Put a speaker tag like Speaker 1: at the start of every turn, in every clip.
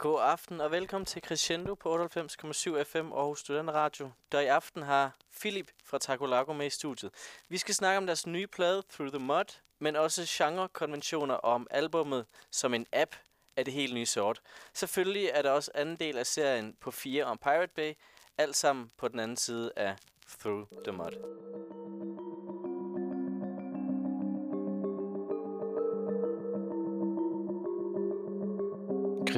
Speaker 1: God aften og velkommen til Crescendo på 98,7 FM og Student Radio, der i aften har Philip fra Takolago med i studiet. Vi skal snakke om deres nye plade Through the Mud, men også genrekonventioner og om albummet som en app af det helt nye sort. Selvfølgelig er der også anden del af serien på 4 om Pirate Bay, alt sammen på den anden side af Through the Mud.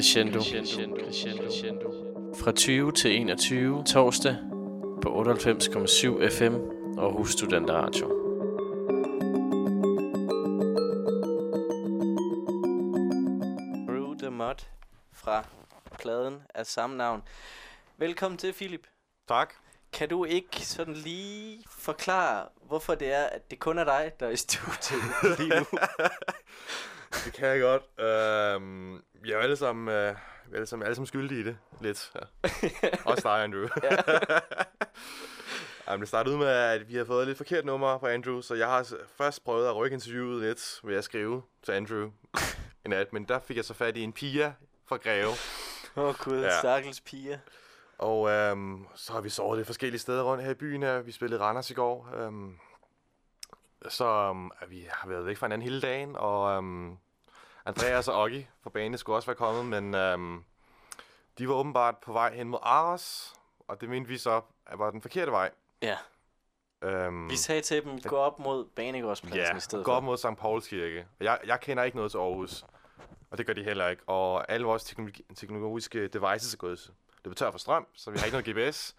Speaker 1: Crescendo. Crescendo. Fra 20 til 21 torsdag på 98,7 FM Aarhus Studenter Radio. Through the Mud fra pladen af samme navn. Velkommen til, Philip.
Speaker 2: Tak.
Speaker 1: Kan du ikke sådan lige forklare, hvorfor det er, at det kun er dig, der er i studiet lige nu?
Speaker 2: det kan jeg godt. Uh, vi er alle sammen, uh, vi er alle sammen, alle sammen skyldige i det. Lidt. Ja. Også dig, Andrew. Jamen, det startede ud med, at vi har fået et lidt forkert nummer fra Andrew, så jeg har først prøvet at rykke interviewet lidt ved at skrive til Andrew en nat, men der fik jeg så fat i en Pia fra Greve.
Speaker 1: Åh oh, gud, ja. stakkels Pia.
Speaker 2: Og øhm, så har vi sovet lidt forskellige steder rundt her i byen her. Vi spillede Randers i går. Øhm, så øhm, vi har været væk fra hinanden hele dagen, og øhm, Andreas og Oggi fra banen skulle også være kommet, men øhm, de var åbenbart på vej hen mod Aros, og det mente vi så at var den forkerte vej.
Speaker 1: Ja. Øhm, vi sagde til dem, gå op mod Banegårdspladsen
Speaker 2: ja,
Speaker 1: i stedet
Speaker 2: gå op mod St. Pauls Kirke. Jeg, jeg kender ikke noget til Aarhus, og det gør de heller ikke. Og alle vores teknologi, teknologiske devices er gået løbet tør for strøm, så vi har ikke noget GPS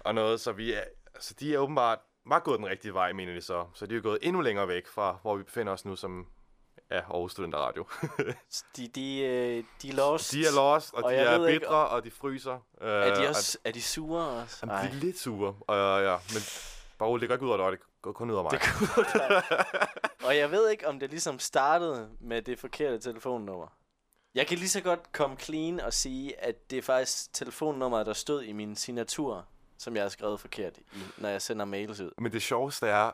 Speaker 2: og noget, så vi er, altså de er åbenbart var gået den rigtige vej, mener de så. Så de er gået endnu længere væk fra, hvor vi befinder os nu, som er Aarhus Studenter Radio.
Speaker 1: de, de, øh, de er lost.
Speaker 2: De er lost, og, og de er bitre, ikke, og de fryser.
Speaker 1: Er de, øh, også, er de sure også?
Speaker 2: Jamen, de er lidt sure, og, ja, ja, men bare det går ikke ud af dig, det går kun ud af mig.
Speaker 1: Det går ud Og jeg ved ikke, om det ligesom startede med det forkerte telefonnummer. Jeg kan lige så godt komme clean og sige, at det er faktisk telefonnummeret, der stod i min signatur, som jeg har skrevet forkert, i, når jeg sender mails ud.
Speaker 2: Men det sjoveste er,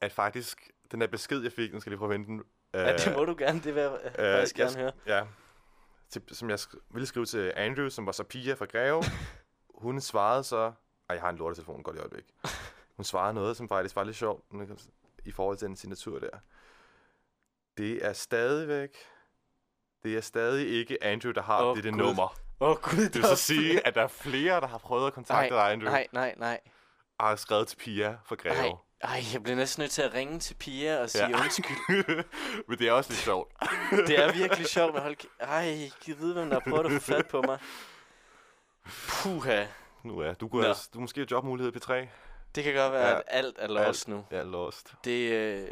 Speaker 2: at faktisk, den der besked, jeg fik, den skal lige prøve at vente den.
Speaker 1: Ja, det må du gerne, det vil jeg øh, faktisk gerne høre.
Speaker 2: Ja, til, som jeg ville skrive til Andrew, som var så Pia fra Greve. hun svarede så... Ej, jeg har en lortetelefon, godt i øjeblik. Hun svarede noget, som faktisk var lidt sjovt i forhold til den signatur der. Det er stadigvæk det er stadig ikke Andrew, der har oh, det, det nummer.
Speaker 1: Åh oh, gud,
Speaker 2: det vil så sige, at der er flere, der har prøvet at kontakte
Speaker 1: nej,
Speaker 2: dig, Andrew.
Speaker 1: Nej, nej, nej.
Speaker 2: Og har skrevet til Pia fra Greve.
Speaker 1: Ej, ej, jeg bliver næsten nødt til at ringe til Pia og sige ja. undskyld.
Speaker 2: Men det er også lidt sjovt.
Speaker 1: det er virkelig sjovt, men hold Ej, kan vide, hvem der har prøvet at få fat på mig. Puha.
Speaker 2: Nu er du, kunne altså, du måske have jobmulighed på 3
Speaker 1: Det kan godt være, ja. at alt er lost alt, nu.
Speaker 2: Ja, lost.
Speaker 1: Det, øh,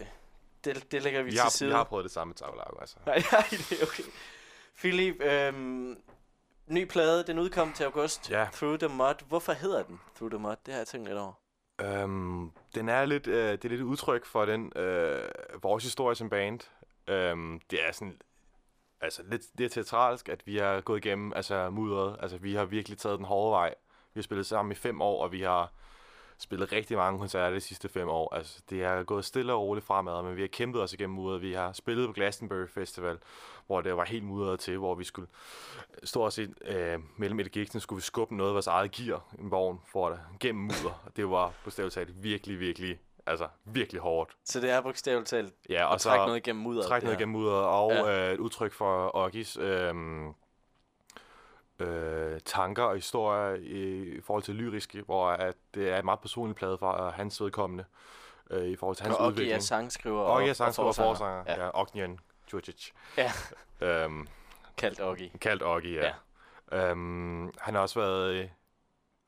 Speaker 1: det, det lægger vi,
Speaker 2: vi
Speaker 1: til
Speaker 2: har,
Speaker 1: side.
Speaker 2: Vi har prøvet det samme med Tavlago, altså.
Speaker 1: Nej, nej, det er okay. Philip, øhm, ny plade, den udkom til august.
Speaker 2: Ja.
Speaker 1: Through the Mud. Hvorfor hedder den Through the Mud? Det har jeg tænkt lidt over.
Speaker 2: Øhm, den er lidt, øh, det er lidt udtryk for den øh, vores historie som band. Øhm, det er sådan altså lidt det er teatralsk, at vi har gået igennem altså mudderet. Altså vi har virkelig taget den hårde vej. Vi har spillet sammen i fem år, og vi har spillet rigtig mange koncerter de sidste fem år. Altså, det er gået stille og roligt fremad, men vi har kæmpet os igennem mudret. Vi har spillet på Glastonbury Festival, hvor det var helt mudret til, hvor vi skulle stå og se øh, mellem et gigten, skulle vi skubbe noget af vores eget gear, en vogn, for det gennem mudder. Det var på talt virkelig, virkelig altså virkelig hårdt.
Speaker 1: Så det er bogstaveligt talt
Speaker 2: ja, og
Speaker 1: at trække noget igennem mudderet?
Speaker 2: Trække noget igennem mudderet, og ja. øh, et udtryk for Ogis øh, øh, tanker og historier i, i forhold til lyriske, hvor at det er et meget personligt plade for hans vedkommende øh, i forhold til hans
Speaker 1: og
Speaker 2: udvikling.
Speaker 1: Og sangskriver
Speaker 2: og, og, sangskriver og forsanger. Ja, ja Ognjen Djurdjic.
Speaker 1: Ja. øhm, kaldt Oggi.
Speaker 2: Kaldt Oggi, ja. ja. Øhm, han har også været øh,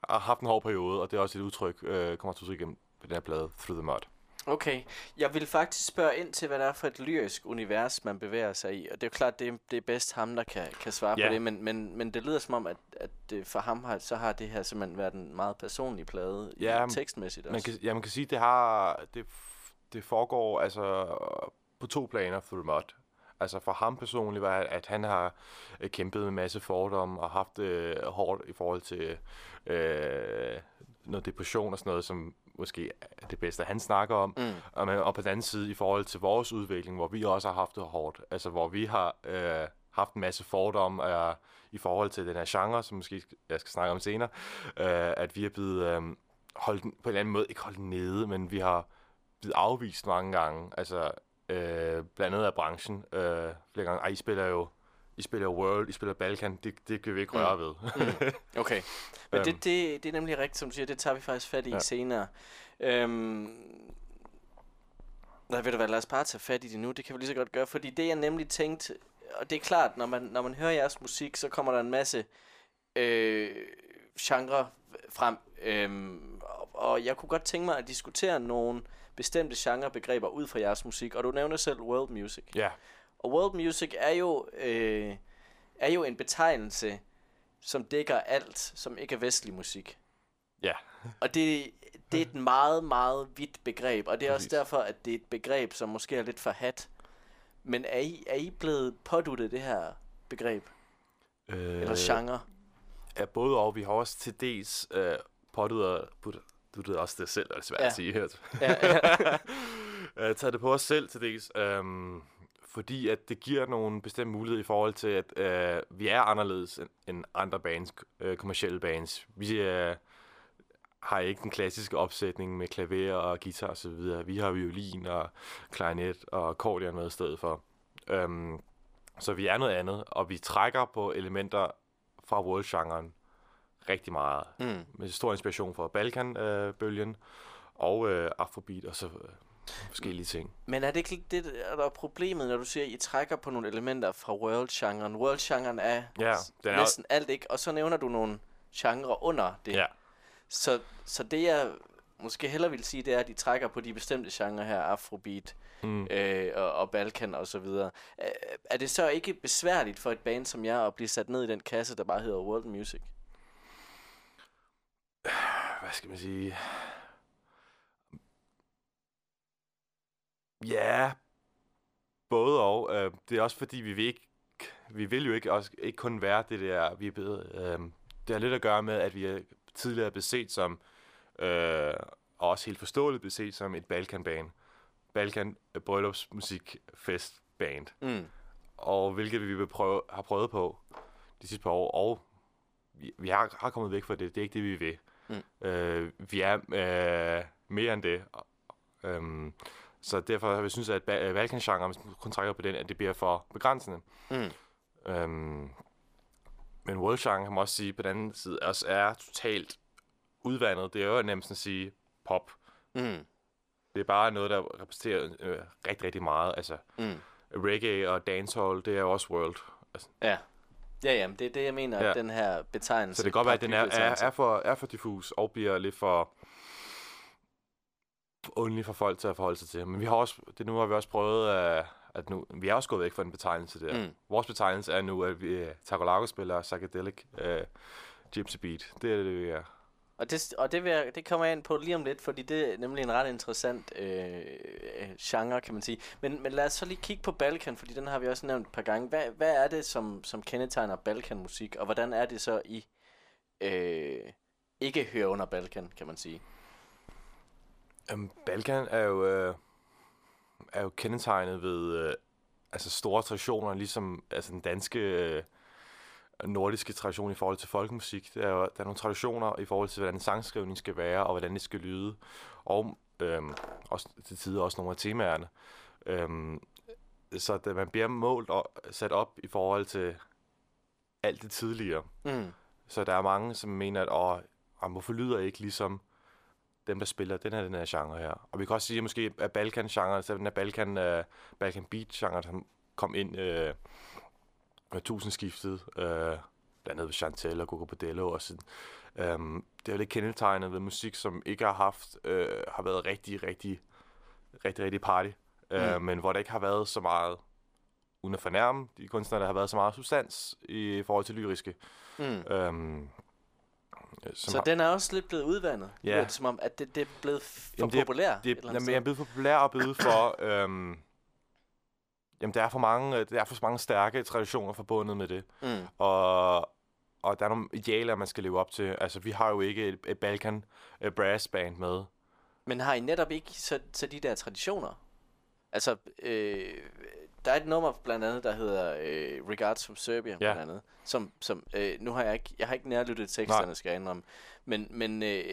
Speaker 2: har haft en hård periode, og det er også et udtryk, øh, kommer til udtryk igennem den her plade, Through the Mud.
Speaker 1: Okay, jeg vil faktisk spørge ind til, hvad det er for et lyrisk univers, man bevæger sig i. Og det er jo klart, det er, det er bedst ham, der kan, kan svare yeah. på det. Men, men, men det lyder som om, at, at for ham har, så har det her simpelthen været en meget personlig plade ja, tekstmæssigt også.
Speaker 2: Man kan, ja, man kan sige, at det, har, det, det foregår altså, på to planer, Through Mud. Altså for ham personligt var, at han har øh, kæmpet med en masse fordomme og haft øh, hårdt i forhold til øh, noget depression og sådan noget, som måske er det bedste, han snakker om. Mm. Og, og på den anden side, i forhold til vores udvikling, hvor vi også har haft det hårdt, altså hvor vi har øh, haft en masse fordomme øh, i forhold til den her genre, som måske jeg skal snakke om senere, øh, at vi er blevet øh, holdt, på en eller anden måde, ikke holdt nede, men vi har blevet afvist mange gange, altså øh, blandt andet af branchen øh, flere gange. Ej, I spiller jo I spiller World, I spiller Balkan, det, det kan vi ikke røre mm. ved.
Speaker 1: mm. Okay, men
Speaker 2: Øhm.
Speaker 1: det, det, det er nemlig rigtigt, som du siger, det tager vi faktisk fat i ja. Senere. Øhm, nej, ved du hvad, lad os bare tage fat i det nu, det kan vi lige så godt gøre, fordi det jeg nemlig tænkte, og det er klart, når man, når man hører jeres musik, så kommer der en masse øh, genre frem, øhm, og, og jeg kunne godt tænke mig at diskutere nogle bestemte genrebegreber ud fra jeres musik, og du nævner selv world music.
Speaker 2: ja,
Speaker 1: Og world music er jo, øh, er jo en betegnelse, som dækker alt, som ikke er vestlig musik.
Speaker 2: ja,
Speaker 1: Og det, det er et meget, meget vidt begreb, og det er
Speaker 2: Præcis.
Speaker 1: også derfor, at det er et begreb, som måske er lidt for hat. Men er I, er I blevet påduttet det her begreb?
Speaker 2: øh,
Speaker 1: Eller genre?
Speaker 2: Ja, både og. Vi har også til dels øh, påduttet, du ved også det selv, er det svært
Speaker 1: Ja.
Speaker 2: at sige. Hørt.
Speaker 1: Ja, ja.
Speaker 2: øh, taget det på os selv til dels, øhm, fordi at det giver nogle bestemte muligheder i forhold til, at øh, vi er anderledes end, end andre bands, øh, kommercielle bands. Vi øh, har ikke den klassiske opsætning med klaver og guitar og så videre. Vi har violin og klarinet og accordion med i stedet for. Øhm, så vi er noget andet, og vi trækker på elementer fra world-genren rigtig meget.
Speaker 1: Mm.
Speaker 2: Med stor inspiration fra Balkan-bølgen og øh, Afrobeat og så øh, forskellige ting.
Speaker 1: Men er det ikke lidt det, der er problemet, når du siger, at I trækker på nogle elementer fra world-genren? World-genren er
Speaker 2: Ja, den er
Speaker 1: næsten alt, ikke? Og så nævner du nogle genrer under det.
Speaker 2: Ja,
Speaker 1: Så, så det jeg måske hellere vil sige, det er, at de trækker på de bestemte genrer her, Afrobeat
Speaker 2: mm.
Speaker 1: øh, og, og Balkan og så videre. Øh, er det så ikke besværligt for et band som jer at blive sat ned i den kasse, der bare hedder World Music?
Speaker 2: Hvad skal man sige? Ja, både og. Øh, det er også fordi, vi vil ikke, vi vil jo ikke, også, ikke kun være det der, vi er blevet, øh, det har lidt at gøre med, at vi er tidligere blevet set som, øh, og også helt forståeligt blevet set som et Balkan-band. Balkan bryllupsmusikfest-band.
Speaker 1: Mm.
Speaker 2: og hvilket vi vil prøve, har prøvet på de sidste par år, og vi, vi har, har kommet væk fra det. Det er ikke det, vi vil.
Speaker 1: Mm.
Speaker 2: Øh, vi er øh, mere end det. Øhm, så derfor har vi synes, at ba- Balkan-genre, hvis man kun trækker på den, at det bliver for begrænsende.
Speaker 1: Mm.
Speaker 2: Øhm, men world-genre, kan man også sige, på den anden side, også er totalt udvandet. Det er jo nemt at sige pop.
Speaker 1: Mm.
Speaker 2: Det er bare noget, der repræsenterer øh, rigtig, rigtig meget. Altså,
Speaker 1: Mm.
Speaker 2: reggae og dancehall, det er jo også world.
Speaker 1: Ja. Ja, jamen, det er det, jeg mener, ja.
Speaker 2: Ja.
Speaker 1: at den her betegnelse...
Speaker 2: Så det kan godt være, at den er, er, er, for, er for diffus og bliver lidt for ondelig for folk til at forholde sig til. Men vi har også, det nu har vi også prøvet, at, at nu, vi er også gået væk fra den betegnelse der.
Speaker 1: Mm.
Speaker 2: Vores betegnelse er nu, at vi uh, Taco spiller psychedelic uh, gypsy beat. Det er det, vi er.
Speaker 1: Og det, og det, vil jeg, det kommer jeg ind på lige om lidt, fordi det er nemlig en ret interessant øh, genre, kan man sige. Men, men lad os så lige kigge på Balkan, fordi den har vi også nævnt et par gange. Hvad, hvad er det, som, som kendetegner Balkan-musik, og hvordan er det så, I øh, ikke hører under Balkan, kan man sige?
Speaker 2: Um, Balkan er jo, øh, er jo kendetegnet ved øh, altså store traditioner, ligesom altså den danske øh, nordiske tradition i forhold til folkemusik. Der er, jo, der er nogle traditioner i forhold til, hvordan sangskrivning skal være, og hvordan det skal lyde. Og øhm, også til tider også nogle af temaerne. Øhm, så da man bliver målt og sat op i forhold til alt det tidligere.
Speaker 1: Mm.
Speaker 2: Så der er mange, som mener, at åh, jamen, hvorfor lyder jeg ikke ligesom dem, der spiller den her, den her genre her. Og vi kan også sige, at måske at Balkan-genre, så den her Balkan, uh, Balkan Beat-genre, som kom ind uh, med tusindskiftet, uh, blandt andet ved Chantel og Gogo Bordello og sådan. Um, det er jo lidt kendetegnet ved musik, som ikke har haft, uh, har været rigtig, rigtig, rigtig, rigtig party. Uh,
Speaker 1: Mm.
Speaker 2: Men hvor der ikke har været så meget, uden at fornærme de kunstnere, der har været så meget substans i forhold til lyriske.
Speaker 1: Mm.
Speaker 2: Um, som
Speaker 1: Så
Speaker 2: har,
Speaker 1: den er også lidt blevet udvandet?
Speaker 2: Ja.
Speaker 1: Det, som om, at det, det er blevet for
Speaker 2: Jamen, det er-
Speaker 1: populær? et
Speaker 2: det,
Speaker 1: andet
Speaker 2: jamen, jeg er blevet for populær og blevet for... øhm, jamen, der er for mange, øh, der er for mange stærke traditioner forbundet med det.
Speaker 1: Mm.
Speaker 2: Og, og der er nogle idealer, man skal leve op til. Altså, vi har jo ikke et, et Balkan uh, brass band med.
Speaker 1: Men har I netop ikke så, så de der traditioner? Altså, øh, der er et nummer blandt andet, der hedder øh, Regards from Serbia,
Speaker 2: Ja.
Speaker 1: blandt andet. Som, som øh, nu har jeg ikke, jeg har ikke nærlyttet teksterne, skal jeg indrømme. Men, men øh,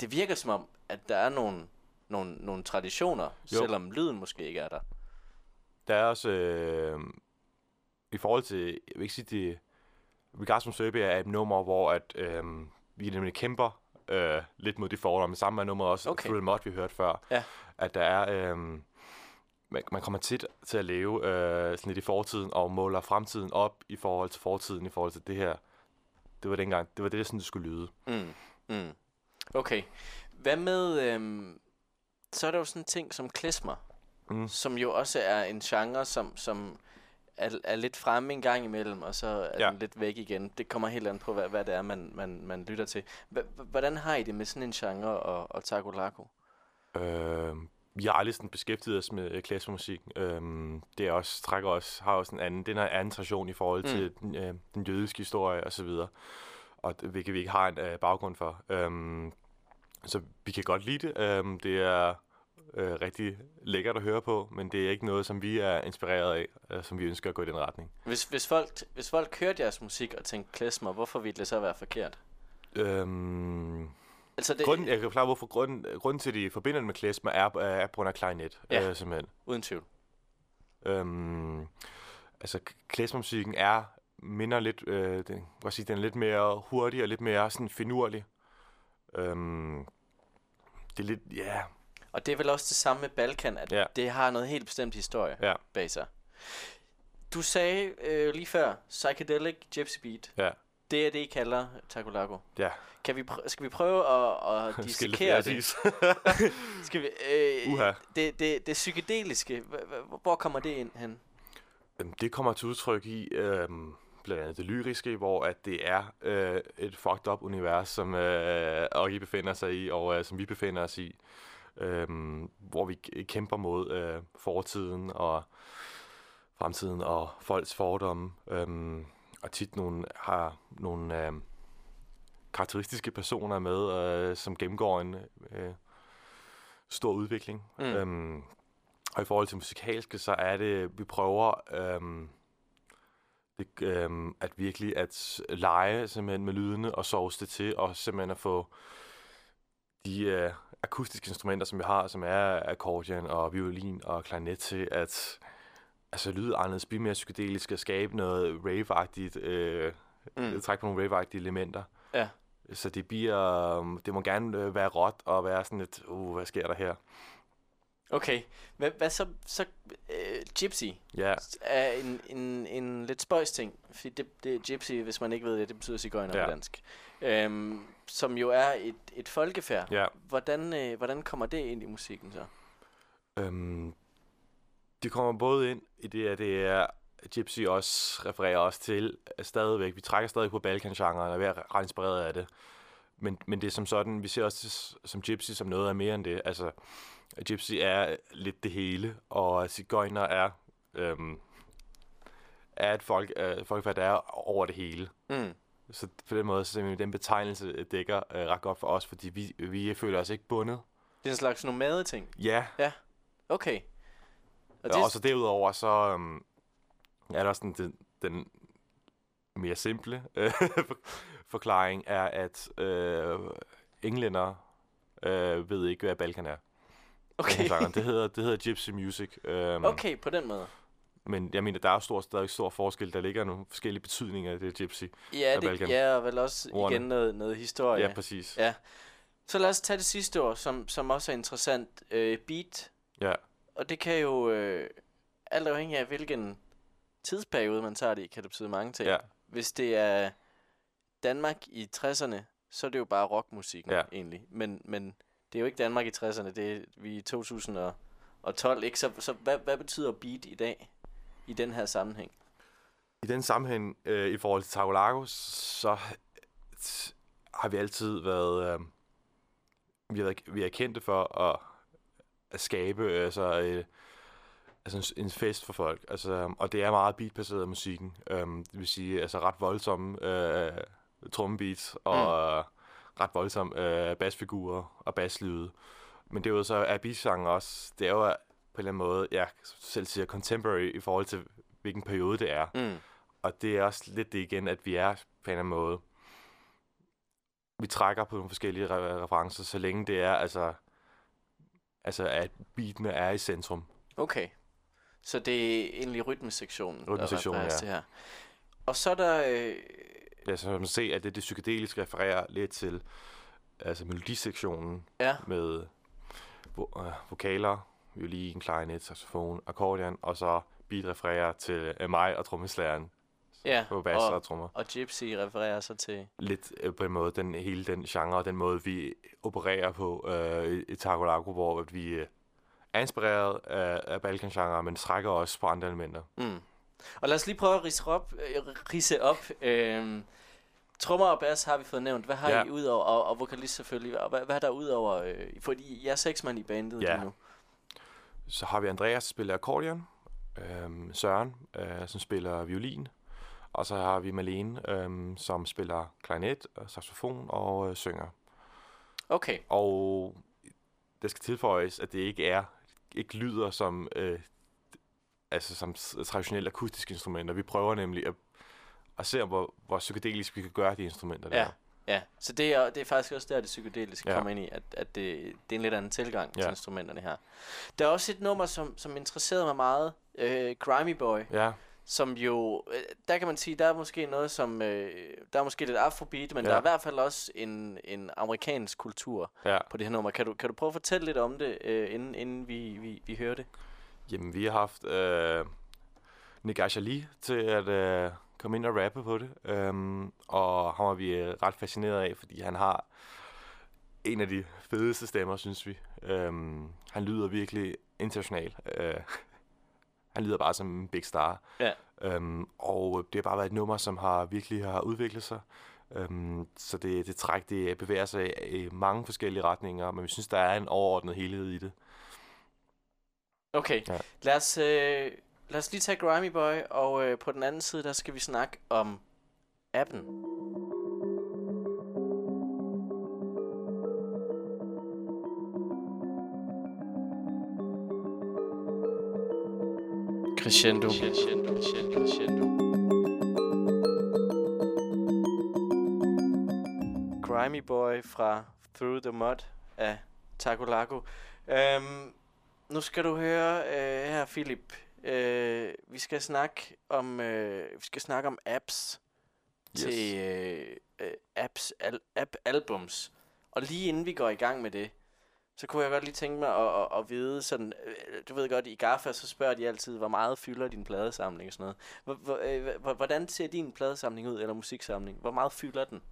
Speaker 1: det virker som om, at der er nogle, nogle, nogle traditioner. Jo. selvom lyden måske ikke er der.
Speaker 2: Der er også, øh, i forhold til, jeg vil ikke sige, det, Regards from Serbia er et nummer, hvor at, øh, vi nemlig kæmper øh, lidt mod de fordomme. Sammen med nummeret også,
Speaker 1: Okay.
Speaker 2: the Mud, vi hørte før.
Speaker 1: Ja.
Speaker 2: At der er, øh, man, man kommer tit til at leve øh, sådan lidt i fortiden, og måler fremtiden op i forhold til fortiden, i forhold til det her. Det var dengang, det var det, sådan det skulle lyde.
Speaker 1: Mm. Mm. Okay. Hvad med, øhm, så er der jo sådan en ting som klesmer,
Speaker 2: Mm.
Speaker 1: som jo også er en genre, som, som er, er lidt fremme en gang imellem, og så er
Speaker 2: Ja.
Speaker 1: den lidt væk igen. Det kommer helt an på, hvad, hvad det er, man, man, man lytter til. H- hvordan har I det med sådan en genre og, og Taco Lago?
Speaker 2: Øh, vi har aldrig sådan beskæftiget os med øh, klassemusik. Øh, det er også, trækker også, har også en anden, den er en anden tradition i forhold
Speaker 1: Mm.
Speaker 2: til den, øh, den jødiske historie og så videre. Og det, hvilket vi ikke har en øh, baggrund for. Øh, så vi kan godt lide det. Øh, det er øh, rigtig lækkert at høre på, men det er ikke noget, som vi er inspireret af, øh, som vi ønsker at gå i den retning.
Speaker 1: Hvis, hvis, folk, hvis folk hørte jeres musik og tænkte klesmer, hvorfor ville det så være forkert?
Speaker 2: Øh,
Speaker 1: Altså det,
Speaker 2: grunden, jeg kan forklare, hvorfor grunden, grunden til, at de forbinder det med klesmer, er, er på grund af klarinet,
Speaker 1: Ja.
Speaker 2: øh, simpelthen.
Speaker 1: uden tvivl.
Speaker 2: Øhm, altså, klesmermusikken er, minder lidt, øh, den, jeg sige, den er lidt mere hurtig og lidt mere sådan finurlig. Øhm, det er lidt, ja,
Speaker 1: Og det er vel også det samme med Balkan, at
Speaker 2: Ja.
Speaker 1: det har noget helt bestemt historie
Speaker 2: Ja.
Speaker 1: bag sig. Du sagde øh, lige før, psychedelic gypsy beat.
Speaker 2: ja,
Speaker 1: Det er det, I kalder Taco Lago.
Speaker 2: ja.
Speaker 1: Kan vi pr- skal vi prøve at, at dissekere det? Skal vi, øh,
Speaker 2: Uha.
Speaker 1: det, det, det psykedeliske, hv- hv- hvor kommer det ind hen?
Speaker 2: Øhm, Det kommer til udtryk i øhm, blandt andet det lyriske, hvor at det er øh, et fucked up univers, som øh, Oggy befinder sig i, og øh, som vi befinder os i. Øhm, hvor vi kæmper mod øh, fortiden og fremtiden og folks fordomme. Øhm, og tit nogle, har nogle øh, karakteristiske personer med, øh, som gennemgår en øh, stor udvikling.
Speaker 1: Mm.
Speaker 2: Øhm, og i forhold til musikalske, så er det, vi prøver øhm, det, øhm, at virkelig at lege simpelthen med lydene og sovs det til, og simpelthen at få de øh, akustiske instrumenter, som vi har, som er akkordeon og violin og klarinet til at altså, lyde anderledes, blive mere psykedelisk og skabe noget rave-agtigt, øh,
Speaker 1: Mm.
Speaker 2: trække på nogle rave-agtige elementer.
Speaker 1: Ja.
Speaker 2: Så det bliver, øhm, det må gerne øh, være råt og være sådan lidt, uh, hvad sker der her?
Speaker 1: Okay, hvad, hvad så, så øh, gypsy
Speaker 2: Ja,
Speaker 1: er en, en, en lidt spøjs ting, fordi det, det er gypsy, hvis man ikke ved det, det betyder cigøjner. Ja. på dansk, øhm, som jo er et, et folkefærd.
Speaker 2: ja.
Speaker 1: Hvordan, øh, hvordan kommer det ind i musikken så?
Speaker 2: Øhm, det kommer både ind i det, at det er Gypsy også refererer også til at stadigvæk. Vi trækker stadig på Balkan-genren og er ret inspireret af det. Men, men det er som sådan, vi ser også som Gypsy som noget af mere end det. Altså, Gypsy er lidt det hele, og Sigøjner er, øhm, er et folk, øh, folkefærd, der er over det hele.
Speaker 1: Mm.
Speaker 2: Så på den måde, så den betegnelse dækker øh, ret godt for os, fordi vi, vi føler os ikke bundet.
Speaker 1: Det er en slags nomade ting.
Speaker 2: Ja,
Speaker 1: Okay. Og
Speaker 2: Og, og så derudover, så øhm, er der sådan den, den mere simple øh, forklaring er, at øh, englænder øh, ved ikke, hvad Balkan er.
Speaker 1: okay.
Speaker 2: Det hedder, det hedder Gypsy Music. Øhm,
Speaker 1: okay, på den måde.
Speaker 2: Men jeg mener, der er jo stor, stadig stor forskel. Der ligger nogle forskellige betydninger af det Gypsy.
Speaker 1: Ja, det,
Speaker 2: Balkan.
Speaker 1: ja, og vel også
Speaker 2: Ordene.
Speaker 1: igen noget, noget historie.
Speaker 2: Ja, præcis.
Speaker 1: Ja. Så lad os tage det sidste ord, som, som også er interessant. Øh, beat.
Speaker 2: Ja.
Speaker 1: Og det kan jo, øh, alt afhængig af hvilken tidsperiode man tager det i, kan det betyde mange ting.
Speaker 2: Ja.
Speaker 1: Hvis det er Danmark i 60'erne, så er det jo bare rockmusikken
Speaker 2: Ja.
Speaker 1: egentlig. Men, men det er jo ikke Danmark i 60'erne, det er vi i 2012, ikke? Så, så hvad, hvad betyder beat i dag i den her sammenhæng?
Speaker 2: I den sammenhæng, øh, i forhold til Taco Lago, så har vi altid været... Øh, vi, har, vi er kendte for at, at skabe altså, øh, altså en, en fest for folk. Altså, og det er meget beatbaseret musikken. Um, det vil sige altså ret voldsomme øh, trommebeats og mm. ret voldsomme øh, basfigurer og baslyde. Men det er jo så er beatsangen også, det er jo på en eller anden måde, ja, som du selv siger, contemporary i forhold til, hvilken periode det er.
Speaker 1: Mm.
Speaker 2: Og det er også lidt det igen, at vi er på en eller anden måde, vi trækker på nogle forskellige re- referencer, så længe det er, altså, altså at beatene er i centrum.
Speaker 1: Okay. Så det er egentlig rytmesektionen,
Speaker 2: Rytmesektionen,
Speaker 1: der refereres
Speaker 2: ja.
Speaker 1: til her. Og så er der... Øh,
Speaker 2: Ja, så kan man se, at det, det psykedeliske refererer lidt til altså melodisektionen
Speaker 1: ja,
Speaker 2: med vo- øh, vokaler, violin, klarinet, saxofon, akkordeon, og så beat refererer til øh, mig og trommeslageren
Speaker 1: ja.
Speaker 2: på bas og,
Speaker 1: Og,
Speaker 2: trommer.
Speaker 1: og Gypsy refererer så til...
Speaker 2: Lidt øh, på en måde, den, hele den genre og den måde, vi opererer på øh, i- Taco Lago, hvor at vi øh, er inspireret af, af Balkan-genre, men trækker også på andre elementer.
Speaker 1: Mm. Og lad os lige prøve at rise op. Øh, rise op. Øh, trommer og bass har vi fået nævnt. Hvad har
Speaker 2: Ja.
Speaker 1: I udover? Og, og vokalist selvfølgelig. Og hvad, hvad er der udover? Øh, fordi jeg er seks mand i bandet
Speaker 2: Ja.
Speaker 1: lige nu.
Speaker 2: Så har vi Andreas, der spiller akkordeon, øh, Søren, øh, som spiller violin, og så har vi Malene, øh, som spiller klarinet, og saxofon og øh, synger.
Speaker 1: Okay.
Speaker 2: Og det skal tilføjes, at det ikke er ikke lyder som øh, altså som traditionelle akustiske instrumenter. Vi prøver nemlig at, at se, hvor, hvor psykedelisk vi kan gøre de instrumenter der.
Speaker 1: Ja, så det er, det er faktisk også der, det psykedeliske ja.
Speaker 2: Ja.
Speaker 1: kommer ind i, at, at det, det er en lidt anden tilgang ja. til
Speaker 2: Ja.
Speaker 1: instrumenterne her. Der er også et nummer, som, som interesserede mig meget, øh, Grimy Boy,
Speaker 2: Ja,
Speaker 1: som jo, øh, der kan man sige, der er måske noget som, øh, der er måske lidt afrobeat, men ja.
Speaker 2: Ja.
Speaker 1: der er i hvert fald også en, en amerikansk kultur
Speaker 2: ja.
Speaker 1: på det her nummer. Kan du, kan du prøve at fortælle lidt om det, øh, inden, inden vi, vi, vi hører det?
Speaker 2: Jamen, vi har haft øh, Nick Ashali til at øh, komme ind og rappe på det. Um, og ham var vi øh, ret fascineret af, fordi han har en af de fedeste stemmer, synes vi. Um, han lyder virkelig international. Uh, han lyder bare som en big star.
Speaker 1: Ja.
Speaker 2: Um, og det har bare været et nummer, som har virkelig har udviklet sig. Um, så det, det træk, det bevæger sig i mange forskellige retninger, men vi synes, der er en overordnet helhed i det.
Speaker 1: Okay,
Speaker 2: Ja.
Speaker 1: lad, os, øh, lad os lige tage Grimy Boy, og øh, på den anden side, der skal vi snakke om appen. Crescendo. Crescendo, crescendo, crescendo. Grimy Boy fra Through the Mud af Takolako. Lago. Øhm, nu skal du høre øh, her, Philip. Øh, vi skal snakke om øh, vi skal snakke om apps yes. Til øh, øh, apps al, app albums. Og lige inden vi går i gang med det, så kunne jeg godt lige tænke mig at, at, at vide sådan, øh, du ved godt, i GAFA, så spørger de altid, hvor meget fylder din pladesamling og sådan noget. Øh, hvor- hvordan ser din pladesamling ud, eller musiksamling? Hvor meget fylder den?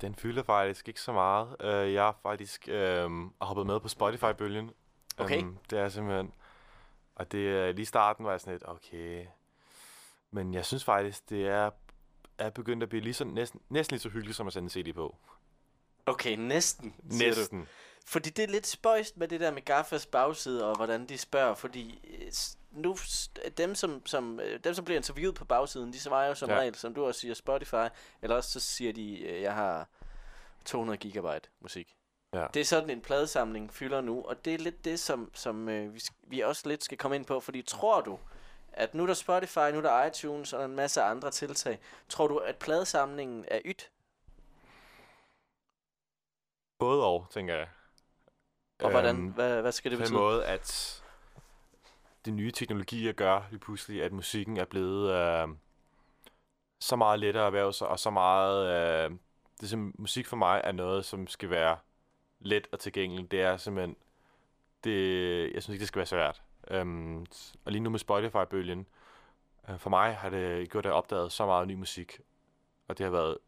Speaker 2: Den fylder faktisk ikke så meget. Uh, jeg har faktisk uh, hoppet med på Spotify-bølgen.
Speaker 1: Okay.
Speaker 2: Um, det er simpelthen... Og det lige i starten var jeg sådan lidt, okay... Men jeg synes faktisk, det er, er begyndt at blive lige så, næsten, næsten lige så hyggeligt, som at sende en CD på.
Speaker 1: Okay, næsten, siger du.
Speaker 2: Næsten.
Speaker 1: Fordi det er lidt spøjst med det der med Gaffas bagside, og hvordan de spørger, fordi øh, nu, dem som, som, øh, dem, som bliver interviewet på bagsiden, de svarer jo som ja.
Speaker 2: Ja.
Speaker 1: regel, som du også siger, Spotify, eller også så siger de, øh, jeg har 200 gigabyte musik.
Speaker 2: Ja.
Speaker 1: Det er sådan en pladesamling fylder nu, og det er lidt det, som, som øh, vi, vi også lidt skal komme ind på, fordi tror du, at nu er der Spotify, nu er der iTunes og en masse andre tiltag, tror du, at pladesamlingen er ydt?
Speaker 2: Både og, tænker jeg.
Speaker 1: Og hvordan,
Speaker 2: Øhm,
Speaker 1: hvad, hvad skal det
Speaker 2: på
Speaker 1: betyde?
Speaker 2: måde, at de nye teknologier gør lige pludselig, at musikken er blevet øh, så meget lettere at erhverve sig, og så meget... Øh, det som musik for mig er noget, som skal være let og tilgængeligt. Det er simpelthen... Det, jeg synes ikke, det skal være svært. Um, og lige nu med Spotify-bølgen, øh, for mig har det gjort, at jeg opdaget så meget ny musik. Og det har været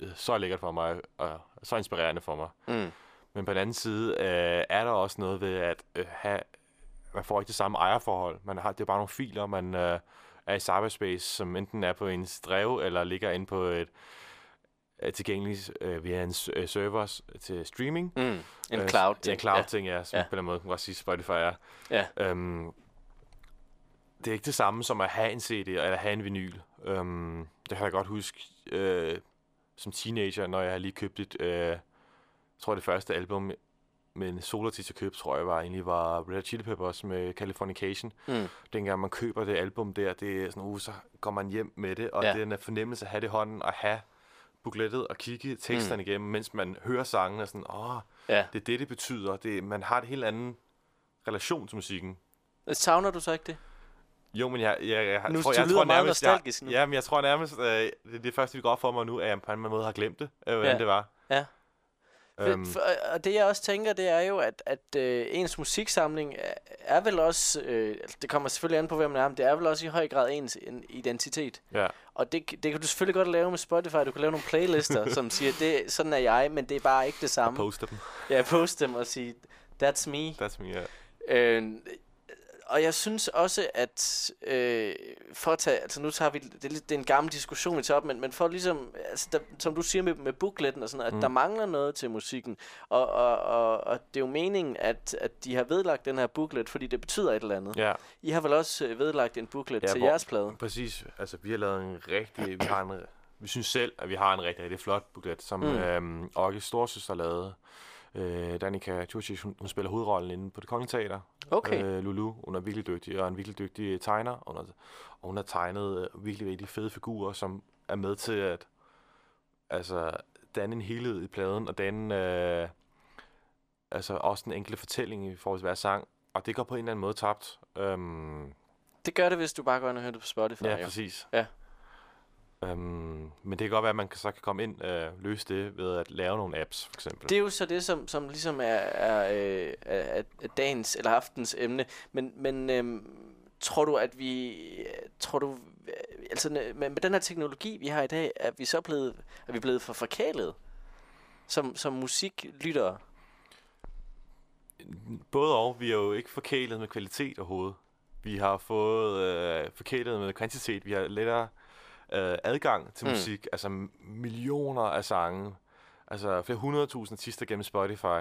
Speaker 2: øh, så lækkert for mig, og så inspirerende for mig.
Speaker 1: Mm.
Speaker 2: Men på den anden side øh, er der også noget ved at øh, have, man får ikke det samme ejerforhold. Man har, det er bare nogle filer, man øh, er i cyberspace, som enten er på en drev, eller ligger inde på et er tilgængeligt øh, via en øh, server til streaming.
Speaker 1: Mm. En
Speaker 2: Øh,
Speaker 1: cloud
Speaker 2: Ja, en cloud ting, ja, som
Speaker 1: Ja.
Speaker 2: ja. på den måde kan man godt sige, Spotify er.
Speaker 1: Ja.
Speaker 2: Øhm, det er ikke det samme som at have en CD eller have en vinyl. Øhm, det kan jeg godt huske øh, som teenager, når jeg lige købte et, øh, jeg tror det første album, med en solartist, jeg købte, tror jeg var, egentlig var Red Hot Chili Peppers med Californication.
Speaker 1: Mm.
Speaker 2: Dengang man køber det album der, det er sådan, uh, så går man hjem med det, og
Speaker 1: Ja.
Speaker 2: ja. det er fornemmelse at have det i hånden, og have buklettet og kigge teksterne
Speaker 1: Mm.
Speaker 2: igennem, mens man hører sangen og sådan, åh,
Speaker 1: Ja.
Speaker 2: det er det, det betyder. Det, man har en helt anden relation til musikken.
Speaker 1: Savner du så ikke det?
Speaker 2: Jo, men jeg, jeg, jeg,
Speaker 1: Nu-
Speaker 2: tror, jeg tror nærmest,
Speaker 1: nu.
Speaker 2: jeg, Ja, men jeg tror nærmest, øh, det er det første, vi går op for mig nu, at jeg på en måde har glemt det, øh, hvordan
Speaker 1: ja.
Speaker 2: det var.
Speaker 1: Ja.
Speaker 2: Øhm.
Speaker 1: For, og det jeg også tænker, det er jo, at, at øh, ens musiksamling er, er vel også, øh, altså, det kommer selvfølgelig an på, hvem man er, men det er vel også i høj grad ens en identitet.
Speaker 2: ja.
Speaker 1: Og det, det kan du selvfølgelig godt lave med Spotify. Du kan lave nogle playlister, som siger, det, sådan er jeg, men det er bare ikke det
Speaker 2: Og
Speaker 1: samme.
Speaker 2: poste dem.
Speaker 1: Ja, post dem og sige, that's me.
Speaker 2: That's me, ja.
Speaker 1: Øh, og jeg synes også, at øh, for at tage, altså nu tager vi, det er, lidt, det er en gammel diskussion, vi tager op, men, men for ligesom, altså der, som du siger med, med bookletten og sådan at
Speaker 2: Mm.
Speaker 1: der mangler noget til musikken. Og, og, og, og det er jo meningen, at, at de har vedlagt den her booklet, fordi det betyder et eller andet.
Speaker 2: Ja,
Speaker 1: I har vel også øh, vedlagt en booklet
Speaker 2: Ja,
Speaker 1: til
Speaker 2: hvor-
Speaker 1: jeres plade?
Speaker 2: præcis. Altså, vi har lavet en rigtig... Vi, har en, vi synes selv, at vi har en rigtig, rigtig flot buklet, som
Speaker 1: Mm.
Speaker 2: øhm, Åke Storsøster lavede. Øh, Danica Turcic, hun, hun spiller hovedrollen inde på det kongelige teater.
Speaker 1: Okay.
Speaker 2: Øh, Lulu, hun er virkelig dygtig, og en virkelig dygtig tegner. Hun har, og hun har tegnet øh, virkelig, virkelig fede figurer, som er med til at altså, danne en helhed i pladen, og danne øh, altså, også den enkelte fortælling i forhold til hver sang. Og det går på en eller anden måde tabt. Øhm,
Speaker 1: Det gør det, hvis du bare går ind og hører det på Spotify.
Speaker 2: Ja,
Speaker 1: jo.
Speaker 2: præcis.
Speaker 1: Ja.
Speaker 2: Øhm, men det kan godt være, at man så kan komme ind og øh, løse det ved at lave nogle apps, for eksempel.
Speaker 1: Det er jo så det, som, som ligesom er, er, øh, er, er dagens eller aftens emne. Men, men øhm, tror du, at vi... Tror du... Altså, med, med den her teknologi, vi har i dag, er vi så blevet, er vi blevet for forkælet? Som, som musiklyttere?
Speaker 2: Både og. Vi er jo ikke forkælet med kvalitet overhovedet. Vi har fået øh, forkælet med kvantitet. Vi har lettere øh, adgang til
Speaker 1: Mm.
Speaker 2: musik. Altså millioner af sange. Altså flere hundredtusind artister gennem Spotify.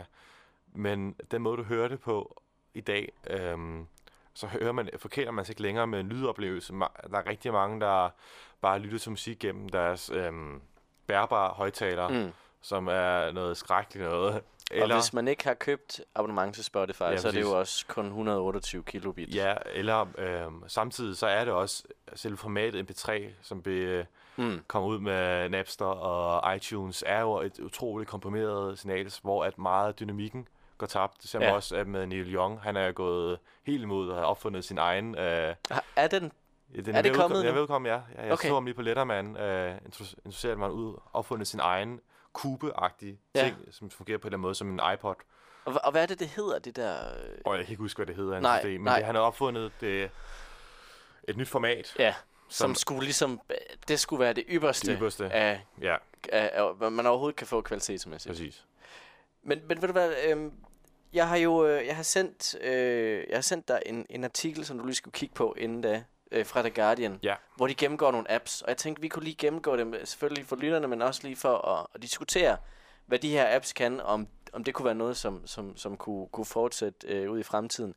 Speaker 2: Men den måde, du hører det på i dag, øhm, så hører man, forkæler man sig ikke længere med en lydoplevelse. Der er rigtig mange, der bare lytter til musik gennem deres øhm, bærbare højtalere. Mm. som er noget skrækkeligt noget.
Speaker 1: Eller... Og hvis man ikke har købt abonnement til Spotify,
Speaker 2: Ja,
Speaker 1: så er det jo også kun 128 kilobit.
Speaker 2: Ja, eller øhm, samtidig så er det også selve formatet MP3, som be,
Speaker 1: Mm.
Speaker 2: kommer ud med Napster og iTunes, er jo et utroligt komprimeret signal, hvor at meget dynamikken går tabt. Det ser man
Speaker 1: Ja.
Speaker 2: også med Neil Young. Han er gået helt imod og har opfundet sin egen... Øh,
Speaker 1: Er den?
Speaker 2: Den
Speaker 1: Er det kommet
Speaker 2: udkom- Jeg
Speaker 1: nu?
Speaker 2: ved komme, ja. ja jeg
Speaker 1: Okay.
Speaker 2: så ham lige på Letterman, øh, introducerede man ud, opfundet sin egen kube-agtige
Speaker 1: Ja.
Speaker 2: ting, som fungerer på den måde som en iPod.
Speaker 1: Og, og hvad er det, det hedder, det der... øh,
Speaker 2: Og jeg kan ikke huske, hvad det hedder,
Speaker 1: Nej,
Speaker 2: idé, men
Speaker 1: nej.
Speaker 2: det, han har opfundet det, et nyt format.
Speaker 1: Ja, som,
Speaker 2: Som-
Speaker 1: skulle ligesom... Det skulle være det ypperste,
Speaker 2: Det ypperste.
Speaker 1: Af,
Speaker 2: Ja,
Speaker 1: af, af, hvad man overhovedet kan få kvalitetsmæssigt.
Speaker 2: præcis.
Speaker 1: Men, men ved du hvad, øhm, jeg har jo øh, jeg har sendt, øh, jeg har sendt dig en, en artikel, som du lige skulle kigge på inden da, øh, fra The Guardian,
Speaker 2: Ja.
Speaker 1: hvor de gennemgår nogle apps, og jeg tænkte, vi kunne lige gennemgå dem, øh, selvfølgelig for lytterne, men også lige for at, at diskutere, hvad de her apps kan, om, om det kunne være noget, som, som, som kunne, kunne fortsætte øh, ud i fremtiden.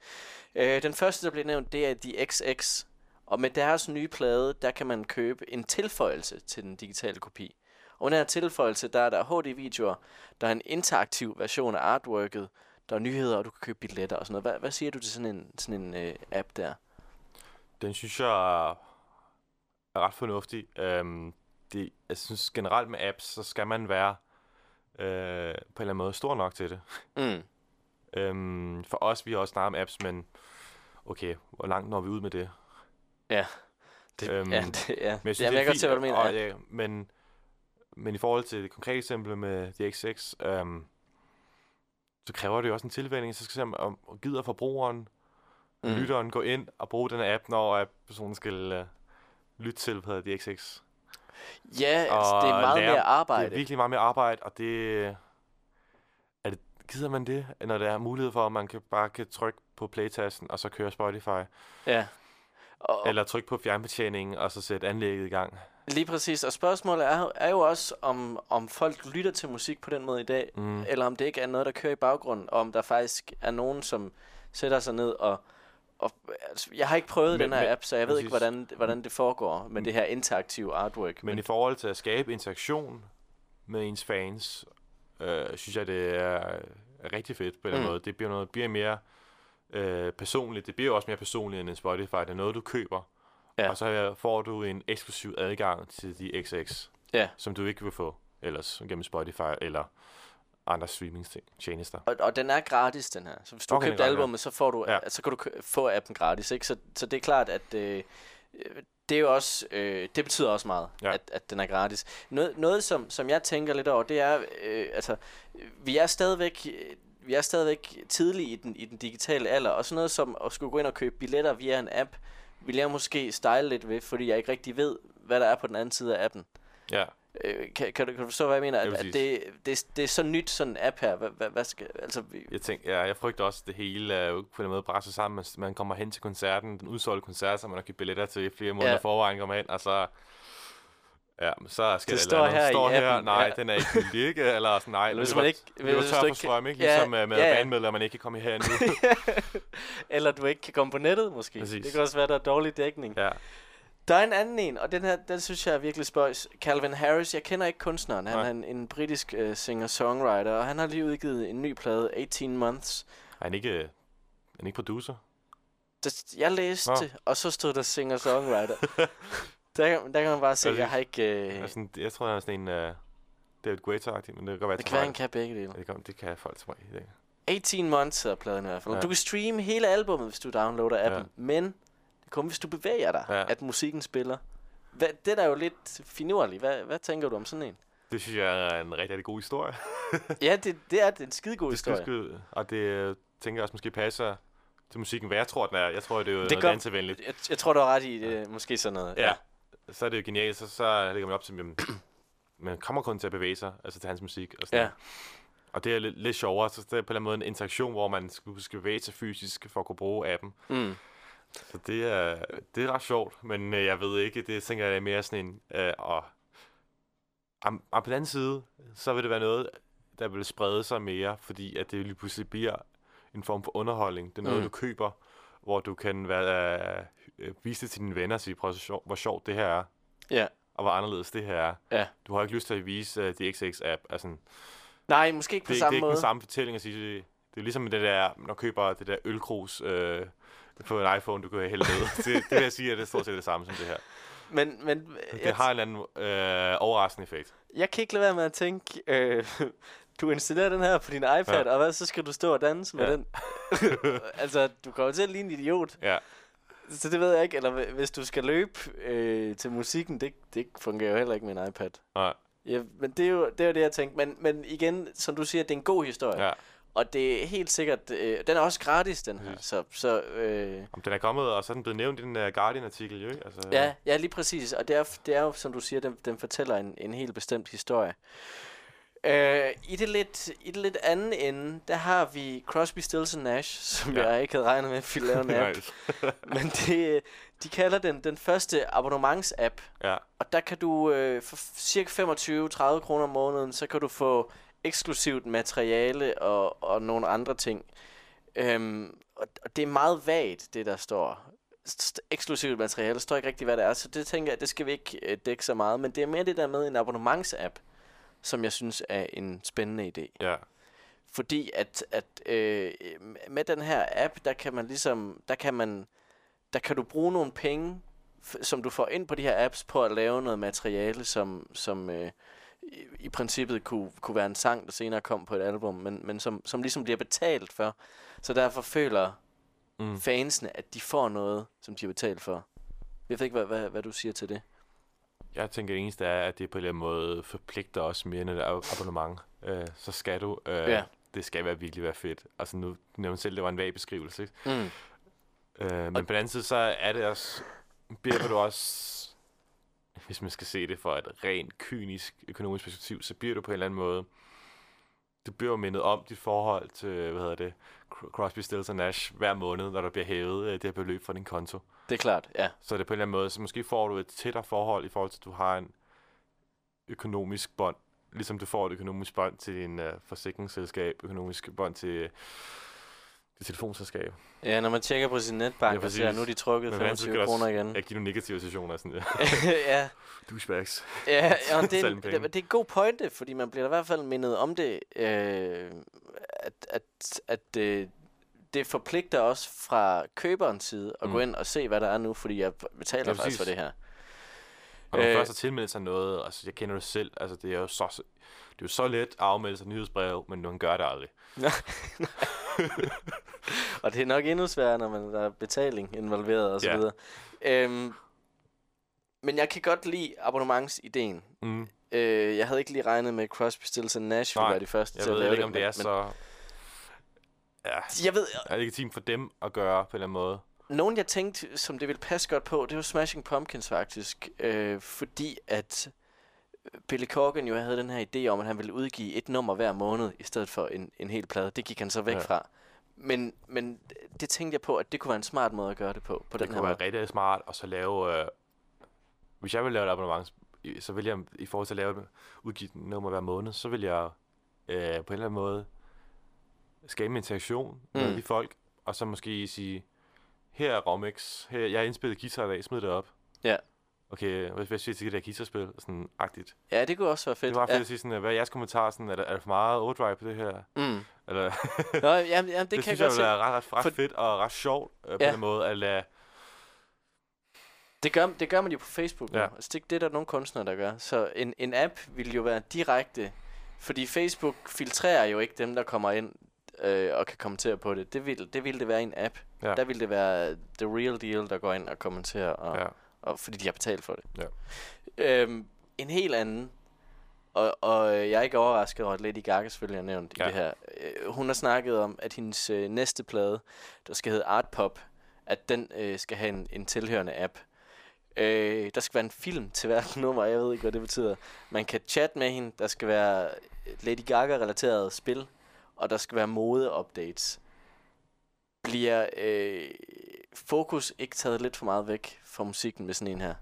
Speaker 1: Øh, den første, der bliver nævnt, det er The XX, og med deres nye plade, der kan man købe en tilføjelse til den digitale kopi. Og under her tilføjelse, der er der HD-videoer, der er en interaktiv version af artworket, der er nyheder, og du kan købe billetter og sådan noget. Hvad, hvad siger du til sådan en, sådan en øh, app der?
Speaker 2: Den synes jeg er ret fornuftig. Øhm, det, jeg synes generelt med apps, så skal man være øh, på en eller anden måde stor nok til det.
Speaker 1: Mm.
Speaker 2: Øhm, for os, vi har også snakket om apps, men okay, hvor langt når vi ud med det?
Speaker 1: Det,
Speaker 2: Øhm,
Speaker 1: ja, det, ja.
Speaker 2: Men jeg synes,
Speaker 1: Jamen,
Speaker 2: det er
Speaker 1: jeg kan godt se, hvad du mener.
Speaker 2: Og,
Speaker 1: ja.
Speaker 2: ja, men, men i forhold til det konkrete eksempel med DX6, øhm, så kræver det jo også en tilvænning. Så skal om, om gider forbrugeren, mm. Lytteren gå ind og bruge den her app, når at personen skal øh, lytte til på DX6.
Speaker 1: Ja, altså, det er meget
Speaker 2: lære-
Speaker 1: mere arbejde.
Speaker 2: Det er virkelig meget mere arbejde, og det... Er det gider man det, når der er mulighed for, at man kan bare kan trykke på playtasten, og så køre Spotify?
Speaker 1: Ja. Og,
Speaker 2: Eller trykke på fjernbetjeningen, og så sætte anlægget i gang?
Speaker 1: Lige præcis. Og spørgsmålet er, er jo også, om, om folk lytter til musik på den måde i dag,
Speaker 2: Mm.
Speaker 1: eller om det ikke er noget, der kører i baggrunden, og om der faktisk er nogen, som sætter sig ned og... og altså, jeg har ikke prøvet
Speaker 2: Men-
Speaker 1: den her
Speaker 2: men-
Speaker 1: app, så jeg ved ikke, hvordan, hvordan det foregår med det her interaktive artwork.
Speaker 2: Men i forhold til at skabe interaktion med ens fans, øh, synes jeg, det er, rigtig fedt på den
Speaker 1: Mm.
Speaker 2: måde. Det bliver noget bliver mere øh, personligt. Det bliver også mere personligt end en Spotify. Det er noget, du køber.
Speaker 1: Ja.
Speaker 2: Og så får du en eksklusiv adgang til de XX,
Speaker 1: Ja.
Speaker 2: som du ikke vil få ellers gennem Spotify eller andre streaming-tjenester.
Speaker 1: Og, og den er gratis, den her. Så hvis du
Speaker 2: Okay,
Speaker 1: købte albumet, så, får du,
Speaker 2: Ja.
Speaker 1: så kan du få appen gratis. Ikke? Så, så det er klart, at øh, øh, det er jo også, øh, det betyder også meget,
Speaker 2: Ja.
Speaker 1: ja. at, at den er gratis. Noget, noget som, som jeg tænker lidt over, det er, øh, altså, vi er stadigvæk, øh, vi er stadigvæk tidlig i den, i den digitale alder, og sådan noget som at skulle gå ind og købe billetter via en app, vil jeg måske style lidt ved, fordi jeg ikke rigtig ved, hvad der er på den anden side af appen.
Speaker 2: Ja,
Speaker 1: Øh, kan, kan, du, kan du forstå, hvad jeg mener?
Speaker 2: Ja,
Speaker 1: At, at
Speaker 2: præcis.
Speaker 1: det, det, det er så nyt, sådan en app her. Hvad, hvad, hvad skal, altså, vi,
Speaker 2: jeg, tænker, ja, jeg frygter også, at det hele er jo på den måde presset sammen. Man, man kommer hen til koncerten, den udsolgte koncert, som man har købt billetter til flere måneder
Speaker 1: Ja.
Speaker 2: ja. forvejen, kommer hen, og så... Ja, men så skal
Speaker 1: Det
Speaker 2: det,
Speaker 1: står her
Speaker 2: står her,
Speaker 1: appen,
Speaker 2: nej,
Speaker 1: ja.
Speaker 2: den er ikke gyldig, ikke? Eller sådan, nej,
Speaker 1: hvis man ikke-
Speaker 2: det var
Speaker 1: hvis
Speaker 2: tør for strøm, ikke?
Speaker 1: ja,
Speaker 2: Ligesom øh, med
Speaker 1: ja, ja.
Speaker 2: man ikke kan komme her nu.
Speaker 1: Eller du ikke kan komme på nettet, måske.
Speaker 2: Præcis.
Speaker 1: Det kan også være, der er dårlig dækning.
Speaker 2: ja,
Speaker 1: Der er en anden en, og den her, den synes jeg er virkelig spøjs. Calvin Harris, jeg kender ikke kunstneren. Han
Speaker 2: Nej.
Speaker 1: er en, en britisk uh, singer-songwriter, og han har lige udgivet en ny plade, 18 Months.
Speaker 2: er han ikke, øh, er han ikke producer?
Speaker 1: Det, jeg læste
Speaker 2: Nå.
Speaker 1: og så stod der singer-songwriter. der, der kan man bare se, at jeg har ikke... Uh,
Speaker 2: Altså, jeg tror, han er sådan en uh, David Guetta-agtig, men det kan godt være,
Speaker 1: det
Speaker 2: jeg
Speaker 1: kan være, han kan begge dele.
Speaker 2: det, kan, det kan folk til mig. Det.
Speaker 1: 18 Months hedder pladen i hvert fald.
Speaker 2: Ja.
Speaker 1: Du kan streame hele albummet, hvis du downloader appen.
Speaker 2: Ja.
Speaker 1: Men kun, hvis du bevæger dig,
Speaker 2: Ja.
Speaker 1: at musikken spiller. Hvad, det er jo lidt finurligt. Hvad, hvad tænker du om sådan en?
Speaker 2: det synes jeg er en rigtig, rigtig god historie.
Speaker 1: ja, det, det er en skidegod
Speaker 2: det skal,
Speaker 1: historie.
Speaker 2: skal, og det øh, tænker jeg også måske passer til musikken, hvad jeg tror, den er. Jeg tror, det er jo
Speaker 1: Det
Speaker 2: noget dansevenligt.
Speaker 1: Jeg, jeg tror, du har ret i det. Måske sådan noget.
Speaker 2: Ja. Så er det jo genialt, så, så lægger man op til, jamen, man kommer kun til at bevæge sig, altså til hans musik. Og, sådan.
Speaker 1: Ja.
Speaker 2: og det er lidt, lidt sjovere, så det er på en eller anden måde en interaktion, hvor man skal, skal bevæge sig fysisk for at kunne bruge appen.
Speaker 1: Mm.
Speaker 2: Så det er, det er ret sjovt, men øh, jeg ved ikke, det tænker jeg er mere sådan en... Øh, og, og på den anden side, så vil det være noget, der vil sprede sig mere, fordi at det lige pludselig bliver en form for underholdning. Det er noget,
Speaker 1: Mm.
Speaker 2: du køber, hvor du kan være, øh, vise det til dine venner og sige, prøv se, hvor sjovt det her er,
Speaker 1: Ja.
Speaker 2: og hvor anderledes det her er.
Speaker 1: Ja.
Speaker 2: Du har ikke lyst til at vise uh, DXX-app. Altså,
Speaker 1: Nej, måske ikke på
Speaker 2: det, det er
Speaker 1: samme
Speaker 2: ikke
Speaker 1: måde.
Speaker 2: den samme fortælling at sige, det er ligesom det der, når køber det der ølkrus øh, på en iPhone, du kan hælde ned. det, det vil jeg sige, at det er stort set det samme som det her.
Speaker 1: Men, men
Speaker 2: Det
Speaker 1: jeg,
Speaker 2: har en anden øh, overraskende effekt.
Speaker 1: jeg kan ikke lade være med at tænke, øh, du installerer den her på din iPad, ja. Og hvad, så skal du stå og danse med
Speaker 2: Ja.
Speaker 1: den. altså, du kommer til at ligne en idiot.
Speaker 2: Ja,
Speaker 1: Så det ved jeg ikke. Eller hvi- hvis du skal løbe øh, til musikken, det, det fungerer jo heller ikke med en iPad.
Speaker 2: nej,
Speaker 1: Ja, men det er jo det, er jo det jeg tænkte. Men, men igen, som du siger, det er en god historie.
Speaker 2: ja.
Speaker 1: Og det er helt sikkert... Øh, den er også gratis, den her. Så, så øh,
Speaker 2: Om den er kommet, og så er den blevet nævnt i den uh, Guardian-artikel, jo ikke? Altså,
Speaker 1: ja, ja, lige præcis. Og det er, det er jo, som du siger, den, den fortæller en, en helt bestemt historie. Øh, i, det lidt, I det lidt anden ende, der har vi Crosby, Stills Nash, som ja. Jeg ikke havde regnet med, at vi lavede en app. Men det, de kalder den den første abonnements-app.
Speaker 2: ja,
Speaker 1: Og der kan du øh, for cirka 25-30 kroner om måneden, så kan du få eksklusivt materiale og, og nogle andre ting. Øhm, og, og det er meget vagt, det der står. St- eksklusivt materiale, står ikke rigtig, hvad det er. Så det tænker jeg, det skal vi ikke øh, dække så meget. Men det er mere det der med en abonnements-app, som jeg synes er en spændende idé.
Speaker 2: ja.
Speaker 1: Fordi at, at øh, med den her app, der kan man ligesom, der kan man, der kan du bruge nogle penge, f- som du får ind på de her apps, på at lave noget materiale, som, som øh, i, i princippet kunne, kunne være en sang, der senere kom på et album, men, men som, som ligesom bliver betalt for. Så derfor føler
Speaker 2: Mm.
Speaker 1: fansene, at de får noget, som de har betalt for. Jeg ved ikke, hvad, hvad, hvad du siger til det.
Speaker 2: Jeg tænker, det eneste er, at det på en eller anden måde forpligter os mere, det er abonnement. Øh, så skal du. Øh,
Speaker 1: Ja.
Speaker 2: Det skal være virkelig være fedt. Altså nu nævnte selv, det var en vag beskrivelse. Ikke?
Speaker 1: Mm.
Speaker 2: Øh, men på den anden side, så er det også, bliver du også, hvis man skal se det fra et rent kynisk økonomisk perspektiv, så bliver du på en eller anden måde, du bliver mindet om dit forhold til, hvad hedder det, Cro- Crosby, Stills og Nash hver måned, når der bliver hævet øh, det her beløb fra din konto.
Speaker 1: Det er klart, ja.
Speaker 2: Så er det på en eller anden måde, så måske får du et tættere forhold i forhold til, at du har en økonomisk bånd, ligesom du får et økonomisk bånd til din uh, forsikringsselskab, økonomisk bånd til telefonselskab.
Speaker 1: Ja, når man tjekker på sin netbank,
Speaker 2: Ja,
Speaker 1: og ser, nu er de trukket
Speaker 2: Men hvordan skal
Speaker 1: 25
Speaker 2: det også-
Speaker 1: kroner igen.
Speaker 2: Jeg giver nogle negative situationer, sådan der.
Speaker 1: ja,
Speaker 2: Douchebags.
Speaker 1: Ja, ja og det, er, det, det er en god pointe, fordi man bliver i hvert fald mindet om det, øh, at, at, at det, det forpligter os fra køberens side at mm. gå ind og se, hvad der er nu, fordi jeg betaler
Speaker 2: Ja,
Speaker 1: faktisk for det her.
Speaker 2: Og når man
Speaker 1: Øh.
Speaker 2: først har tilmeldt sig noget, altså jeg kender det selv, altså det er jo så, det er jo så let at afmelde sig nyhedsbrev, men man gør det aldrig.
Speaker 1: Og det er nok endnu sværere, når man der er betaling involveret og så
Speaker 2: Ja.
Speaker 1: videre. Øhm, men jeg kan godt lide abonnementsideen.
Speaker 2: Mm.
Speaker 1: Øh, jeg havde ikke lige regnet med, at Crosby, Stills Nash
Speaker 2: Nej,
Speaker 1: være de første
Speaker 2: Jeg
Speaker 1: til at
Speaker 2: ved
Speaker 1: lave
Speaker 2: ikke, om det er
Speaker 1: men,
Speaker 2: så ja,
Speaker 1: jeg ved,
Speaker 2: er legitimt for dem at gøre på en eller anden måde.
Speaker 1: nogen jeg tænkte, som det ville passe godt på, det var Smashing Pumpkins faktisk. Øh, fordi at Billy Corgan jo havde den her idé om, at han ville udgive et nummer hver måned, i stedet for en, en hel plade. Det gik han så væk
Speaker 2: Ja.
Speaker 1: fra. Men, men det tænkte jeg på, at det kunne være en smart måde at gøre det på. på
Speaker 2: Det
Speaker 1: den her
Speaker 2: kunne
Speaker 1: måde.
Speaker 2: være rigtig smart, og så lave... Øh, hvis jeg vil lave et abonnement, så vil jeg i forhold til at lave udgive et nummer hver måned, så vil jeg øh, på en eller anden måde skabe en interaktion mm. med de folk, og så måske sige, her er Romix, her, jeg har indspillet guitar i dag, smid det op.
Speaker 1: Ja.
Speaker 2: Okay, hvad hvad siger til det der guitarspil? Sådan agtigt.
Speaker 1: Ja, det kunne også være fedt.
Speaker 2: Det var fedt
Speaker 1: ja.
Speaker 2: at sige sådan, hvad er jeres kommentar? Sådan, er, der, er der for meget overdrive på det her?
Speaker 1: Mm.
Speaker 2: Eller,
Speaker 1: Nå, jamen, jamen, det,
Speaker 2: det,
Speaker 1: kan
Speaker 2: synes
Speaker 1: jeg
Speaker 2: jeg
Speaker 1: godt se.
Speaker 2: være ret, ret, ret
Speaker 1: For-
Speaker 2: fedt og ret sjovt øh, på
Speaker 1: Ja.
Speaker 2: den måde, at lade
Speaker 1: Det gør, det gør man jo på Facebook nu.
Speaker 2: Ja.
Speaker 1: Altså, det, det er der nogle kunstnere, der gør. Så en, en app vil jo være direkte, fordi Facebook filtrerer jo ikke dem, der kommer ind øh, og kan kommentere på det. Det vil det, vil det være en app.
Speaker 2: Ja.
Speaker 1: Der vil det være the real deal, der går ind og kommenterer, og,
Speaker 2: Ja.
Speaker 1: Og, fordi de har betalt for det.
Speaker 2: Ja.
Speaker 1: Øhm, en helt anden, og, og jeg er ikke overrasket over, at Lady Gaga selvfølgelig er nævnt
Speaker 2: Ja.
Speaker 1: i det her. Øh, hun har snakket om, at hendes øh, næste plade, der skal hedde Art Pop, at den øh, skal have en, en tilhørende app. Øh, der skal være en film til hvert nummer, jeg ved ikke, hvad det betyder. Man kan chatte med hende, der skal være Lady Gaga-relateret spil, og der skal være mode-updates. Bliver øh, fokus ikke taget lidt for meget væk fra musikken med sådan en her?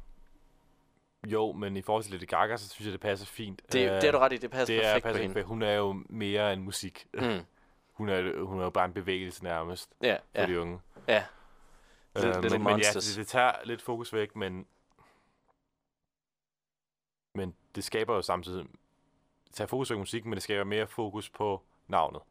Speaker 2: Jo, men i forhold til Lady Gaga, så synes jeg, det passer fint.
Speaker 1: Det,
Speaker 2: Øh,
Speaker 1: det er du ret i, det passer
Speaker 2: det er
Speaker 1: perfekt på
Speaker 2: passer
Speaker 1: hende.
Speaker 2: perfekt. Hun er jo mere end musik.
Speaker 1: Mm.
Speaker 2: Hun er, hun er jo bare en bevægelse nærmest
Speaker 1: Ja,
Speaker 2: for
Speaker 1: ja,
Speaker 2: de unge.
Speaker 1: ja.
Speaker 2: Øh,
Speaker 1: Little
Speaker 2: men, men ja, det, det tager lidt fokus væk, men men det skaber jo samtidig det tager fokus væk fra musikken, men det skaber mere fokus på navnet.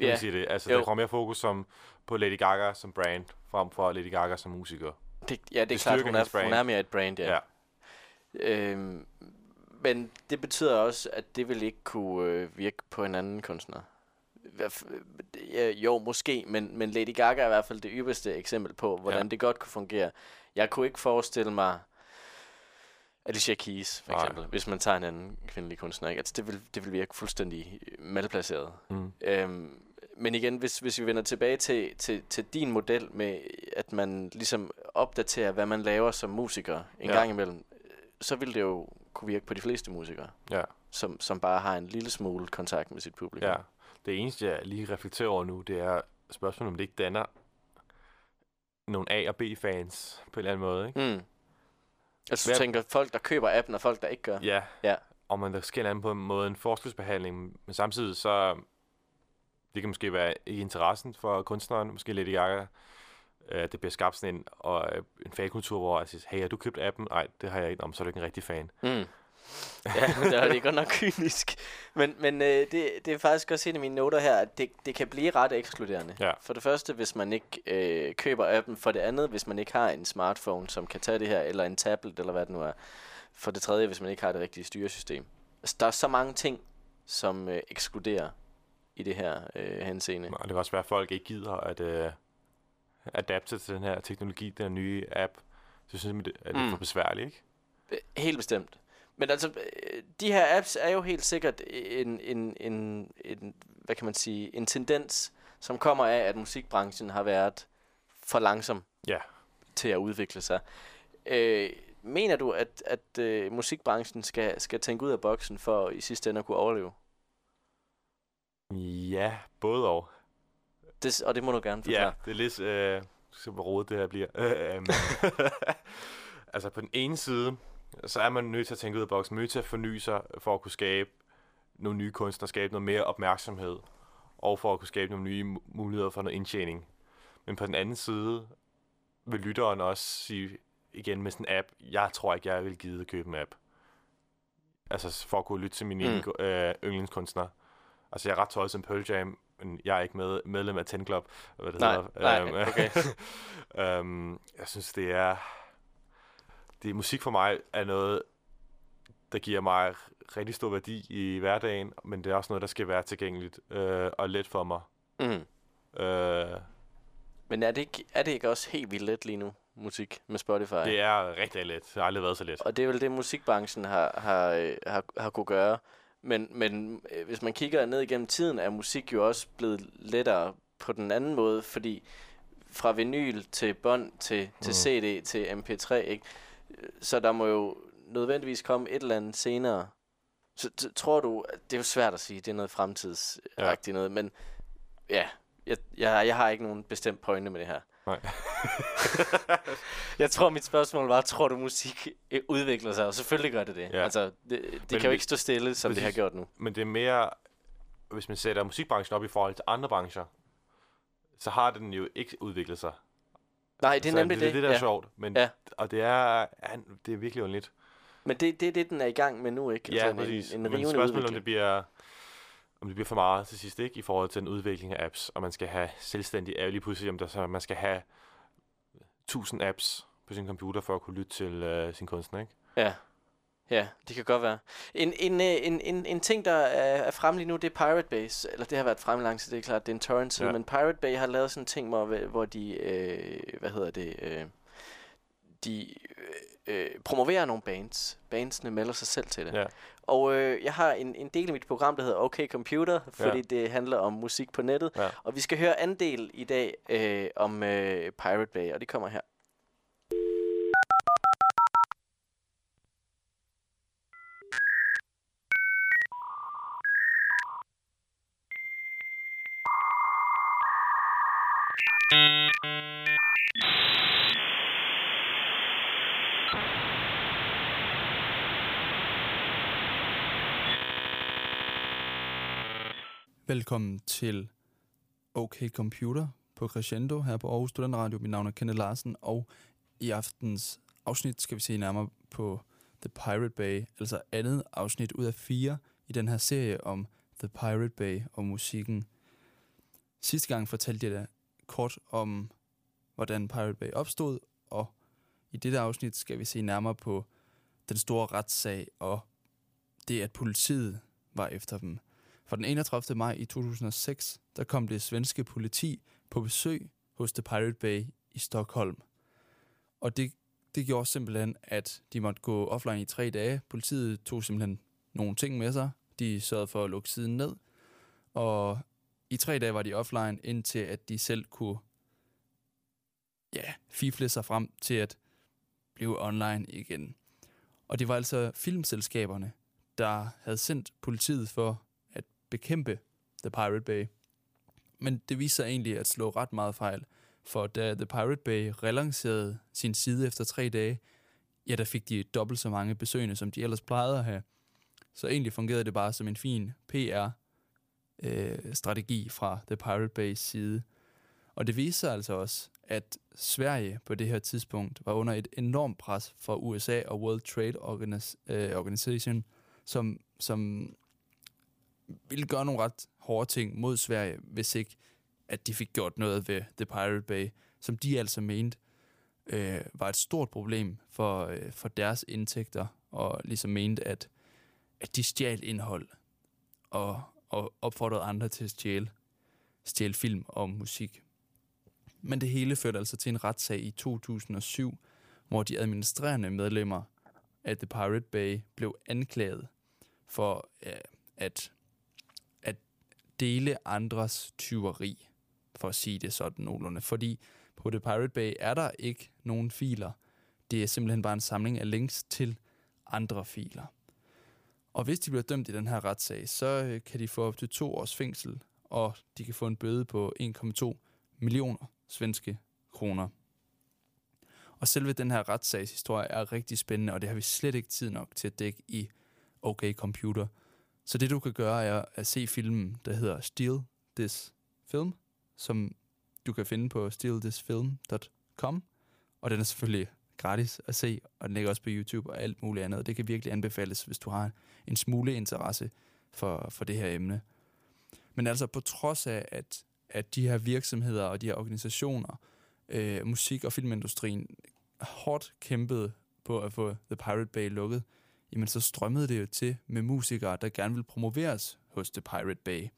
Speaker 2: Kan
Speaker 1: Ja,
Speaker 2: man sige det? Altså,
Speaker 1: Jo.
Speaker 2: der kommer mere fokus som, på Lady Gaga som brand, frem for Lady Gaga som musiker.
Speaker 1: det, ja, det er
Speaker 2: det
Speaker 1: klart, hun er,
Speaker 2: brand.
Speaker 1: hun er mere et brand, ja.
Speaker 2: Ja.
Speaker 1: Øhm, men det betyder også, at det vil ikke kunne øh, virke på en anden kunstner. Ja, jo, måske, men, men Lady Gaga er i hvert fald det ypperste eksempel på, hvordan
Speaker 2: Ja.
Speaker 1: det godt kunne fungere. Jeg kunne ikke forestille mig Alicia Keys, for
Speaker 2: Nej.
Speaker 1: eksempel, hvis man tager en anden kvindelig kunstner. Ikke? Altså, det, vil, det vil virke fuldstændig malplaceret.
Speaker 2: Mm.
Speaker 1: Øhm, men igen, hvis, hvis vi vender tilbage til, til, til din model med, at man ligesom opdaterer, hvad man laver som musiker en
Speaker 2: Ja.
Speaker 1: gang imellem, så vil det jo kunne virke på de fleste musikere,
Speaker 2: Ja.
Speaker 1: som, som bare har en lille smule kontakt med sit publikum.
Speaker 2: Ja. Det eneste, jeg lige reflekterer over nu, det er spørgsmålet, om det ikke danner nogle A- og B-fans på en eller anden måde, ikke?
Speaker 1: Mm. Altså, du
Speaker 2: Hvad-
Speaker 1: tænker folk, der køber appen, og folk, der ikke gør?
Speaker 2: Ja.
Speaker 1: Ja.
Speaker 2: Og man der sker en anden på en måde en forskelsbehandling, men samtidig så, det kan måske være i interessen for kunstneren, måske Lady Gaga, øh, det bliver skabt sådan en, og, øh, en fankultur, hvor jeg siger, hey, har du købt appen? Nej, det har jeg ikke, om så er du ikke en rigtig fan.
Speaker 1: Mm. ja, det er, det er godt nok kynisk. Men, men øh, det, det er faktisk også en af mine noter her, at det, det kan blive ret ekskluderende.
Speaker 2: Ja.
Speaker 1: For det første, hvis man ikke øh, køber appen. For det andet, hvis man ikke har en smartphone, som kan tage det her, eller en tablet, eller hvad det nu er. For det tredje, hvis man ikke har det rigtige styresystem. Altså, der er så mange ting, som øh, ekskluderer i det her øh, henseende.
Speaker 2: Og det kan også være, at folk ikke gider at øh, adapte til den her teknologi, den her nye app. Så synes jeg, at det er
Speaker 1: Mm.
Speaker 2: for besværligt, ikke?
Speaker 1: Øh, Helt bestemt. Men altså, øh, de her apps er jo helt sikkert en, en, en, en, hvad kan man sige, en tendens, som kommer af, at musikbranchen har været for langsom
Speaker 2: Ja.
Speaker 1: til at udvikle sig. Øh, mener du, at, at øh, musikbranchen skal, skal tænke ud af boksen for i sidste ende at kunne overleve?
Speaker 2: Ja, både og.
Speaker 1: Det, og det må du gerne forklare.
Speaker 2: Ja, det er lidt... Øh, så rodet det her bliver. Øh, øhm. altså på den ene side, så er man nødt til at tænke ud af boksen, nødt til at forny sig for at kunne skabe nogle nye kunstnere, skabe noget mere opmærksomhed, og for at kunne skabe nogle nye mu- muligheder for noget indtjening. Men på den anden side vil lytteren også sige, igen med sådan en app, jeg tror ikke, jeg vil give at købe en app. Altså for at kunne lytte til mine
Speaker 1: Mm.
Speaker 2: mm. øh, yndlingskunstnere. Altså, jeg er ret tøjet som Pearl Jam, men jeg er ikke med, medlem af Ten Club, hvad det
Speaker 1: Nej,
Speaker 2: hedder.
Speaker 1: nej,
Speaker 2: Øhm,
Speaker 1: okay.
Speaker 2: øhm, jeg synes, det er... Det musik for mig er noget, der giver mig rigtig stor værdi i hverdagen, men det er også noget, der skal være tilgængeligt øh, og let for mig.
Speaker 1: Mm.
Speaker 2: Øh,
Speaker 1: Men er det, ikke, er det ikke også helt vildt let lige nu, musik med Spotify?
Speaker 2: det er rigtig let. Det har aldrig været så let.
Speaker 1: Og det er vel det, musikbranchen har, har, øh, har, har kunne gøre. Men, men øh, hvis man kigger ned igennem tiden, er musik jo også blevet lettere på den anden måde, fordi fra vinyl til bånd til, til
Speaker 2: Mm.
Speaker 1: CD til MP3, ikke? så der må jo nødvendigvis komme et eller andet senere. Så t- tror du, det er jo svært at sige, det er noget fremtidsagtigt ja. noget, men ja, jeg, jeg, jeg har ikke nogen bestemt pointe med det her.
Speaker 2: Nej.
Speaker 1: jeg tror, mit spørgsmål var, tror du musik øh, udvikler sig? Og selvfølgelig gør det det.
Speaker 2: Ja.
Speaker 1: Altså, det, det
Speaker 2: Men
Speaker 1: kan jo ikke stå stille, som det har gjort nu.
Speaker 2: Men det er mere, hvis man sætter musikbranchen op i forhold til andre brancher, så har den jo ikke udviklet sig.
Speaker 1: Nej, det er
Speaker 2: så
Speaker 1: nemlig det.
Speaker 2: det, er det der er
Speaker 1: ja.
Speaker 2: sjovt. Men,
Speaker 1: Ja.
Speaker 2: Og det er, det er virkelig ondt.
Speaker 1: Men det, det er det, den er i gang med nu, ikke?
Speaker 2: Ja,
Speaker 1: Altså,
Speaker 2: præcis.
Speaker 1: En, en
Speaker 2: Men spørgsmålet om det bliver om det bliver for meget til sidst, ikke? I forhold til en udvikling af apps, og man skal have selvstændige apps lige pludselig, om der så, man skal have 1000 apps på sin computer for at kunne lytte til øh, sin kunstner, ikke?
Speaker 1: Ja. Ja, det kan godt være. En, en, øh, en, en, en ting, der er, er frem lige nu, det er Pirate Bay. Eller det har været frem lang tid, det er klart, det er en torrent.
Speaker 2: Ja.
Speaker 1: Men Pirate Bay har lavet sådan en ting, hvor, hvor de, øh, hvad hedder det, øh, de øh, promoverer nogle bands. Bandsene melder sig selv til det.
Speaker 2: Ja.
Speaker 1: Og øh, jeg har en, en del af mit program, der hedder OK Computer, fordi
Speaker 2: Ja.
Speaker 1: det handler om musik på nettet.
Speaker 2: Ja.
Speaker 1: Og vi skal høre anden del i dag øh, om øh, Pirate Bay, og det kommer her.
Speaker 3: Velkommen til OK Computer på Crescendo her på Aarhus Student Radio. Mit navn er Kenneth Larsen, og i aftens afsnit skal vi se nærmere på The Pirate Bay, altså andet afsnit ud af fire i den her serie om The Pirate Bay og musikken. Sidste gang fortalte jeg dig kort om, hvordan Pirate Bay opstod, og i dette afsnit skal vi se nærmere på den store retssag og det, at politiet var efter dem. For den 31. maj i 2006, der kom det svenske politi på besøg hos The Pirate Bay i Stockholm. Og det, det gjorde simpelthen, at de måtte gå offline i tre dage. Politiet tog simpelthen nogle ting med sig. De sørgede for at lukke siden ned. Og i tre dage var de offline, indtil at de selv kunne ja, fifle sig frem til at blive online igen. Og det var altså filmselskaberne, der havde sendt politiet for bekæmpe The Pirate Bay. Men det viser sig egentlig at slå ret meget fejl, for da The Pirate Bay relancerede sin side efter tre dage, ja, der fik de dobbelt så mange besøgende, som de ellers plejede at have. Så egentlig fungerede det bare som en fin PR-strategi øh, fra The Pirate Bays side. Og det viste sig altså også, at Sverige på det her tidspunkt var under et enormt pres fra USA og World Trade Organis- øh, Organization, som, som ville gøre nogle ret hårde ting mod Sverige, hvis ikke at de fik gjort noget ved The Pirate Bay, som de altså mente øh, var et stort problem for, øh, for deres indtægter, og ligesom mente, at, at de stjal indhold og, og opfordrede andre til at stjæle, stjæle film og musik. Men det hele førte altså til en retssag i 2007, hvor de administrerende medlemmer af The Pirate Bay blev anklaget for øh, at, at dele andres tyveri, for at sige det sådan nogenlunde. Fordi på The Pirate Bay er der ikke nogen filer. Det er simpelthen bare en samling af links til andre filer. Og hvis de bliver dømt i den her retssag, så øh, kan de få op til to års fængsel, og de kan få en bøde på 1,2 millioner svenske kroner. Og selve den her retssagshistorie er rigtig spændende, og det har vi slet ikke tid nok til at dække i OK Computer. Så det du kan gøre er at se filmen, der hedder Steal This Film, som du kan finde på stealthisfilm.com, og den er selvfølgelig gratis at se, og den ligger også på YouTube og alt muligt andet, og det kan virkelig anbefales, hvis du har en smule interesse for, for det her emne. Men altså på trods af, at, at de her virksomheder og de her organisationer, øh, musik- og filmindustrien, hårdt kæmpede på at få The Pirate Bay lukket, jamen så strømmede det jo til med musikere, der gerne ville promoveres hos The Pirate Bay.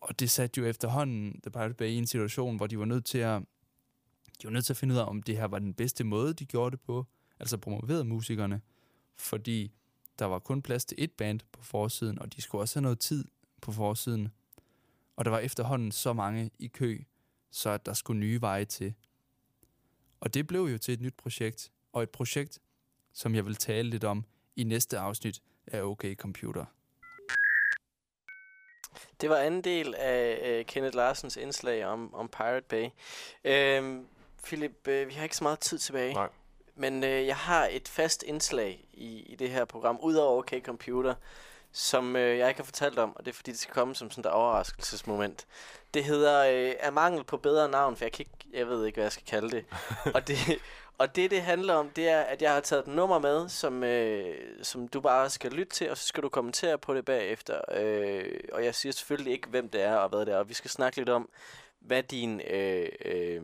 Speaker 3: Og det satte jo efterhånden The Pirate Bay i en situation, hvor de var nødt til at, de var nødt til at finde ud af, om det her var den bedste måde, de gjorde det på, altså promoverede musikerne, fordi der var kun plads til et band på forsiden, og de skulle også have noget tid på forsiden. Og der var efterhånden så mange i kø, så at der skulle nye veje til. Og det blev jo til et nyt projekt, og et projekt, som jeg vil tale lidt om i næste afsnit af OK Computer.
Speaker 1: Det var anden del af øh, Kenneth Larsens indslag om, om Pirate Bay. Øhm, Philip, øh, vi har ikke så meget tid tilbage.
Speaker 2: Nej.
Speaker 1: Men øh, jeg har et fast indslag i, i det her program, udover OK Computer, som øh, jeg ikke har fortalt om, og det er fordi, det skal komme som sådan et overraskelsesmoment. Det hedder øh, Er mangel på bedre navn, for jeg, kan ikke, jeg ved ikke, hvad jeg skal kalde det. og det. Og det, det handler om, det er, at jeg har taget et nummer med, som, øh, som du bare skal lytte til, og så skal du kommentere på det bagefter. Øh, og jeg siger selvfølgelig ikke, hvem det er og hvad det er, og vi skal snakke lidt om, hvad din, øh, øh,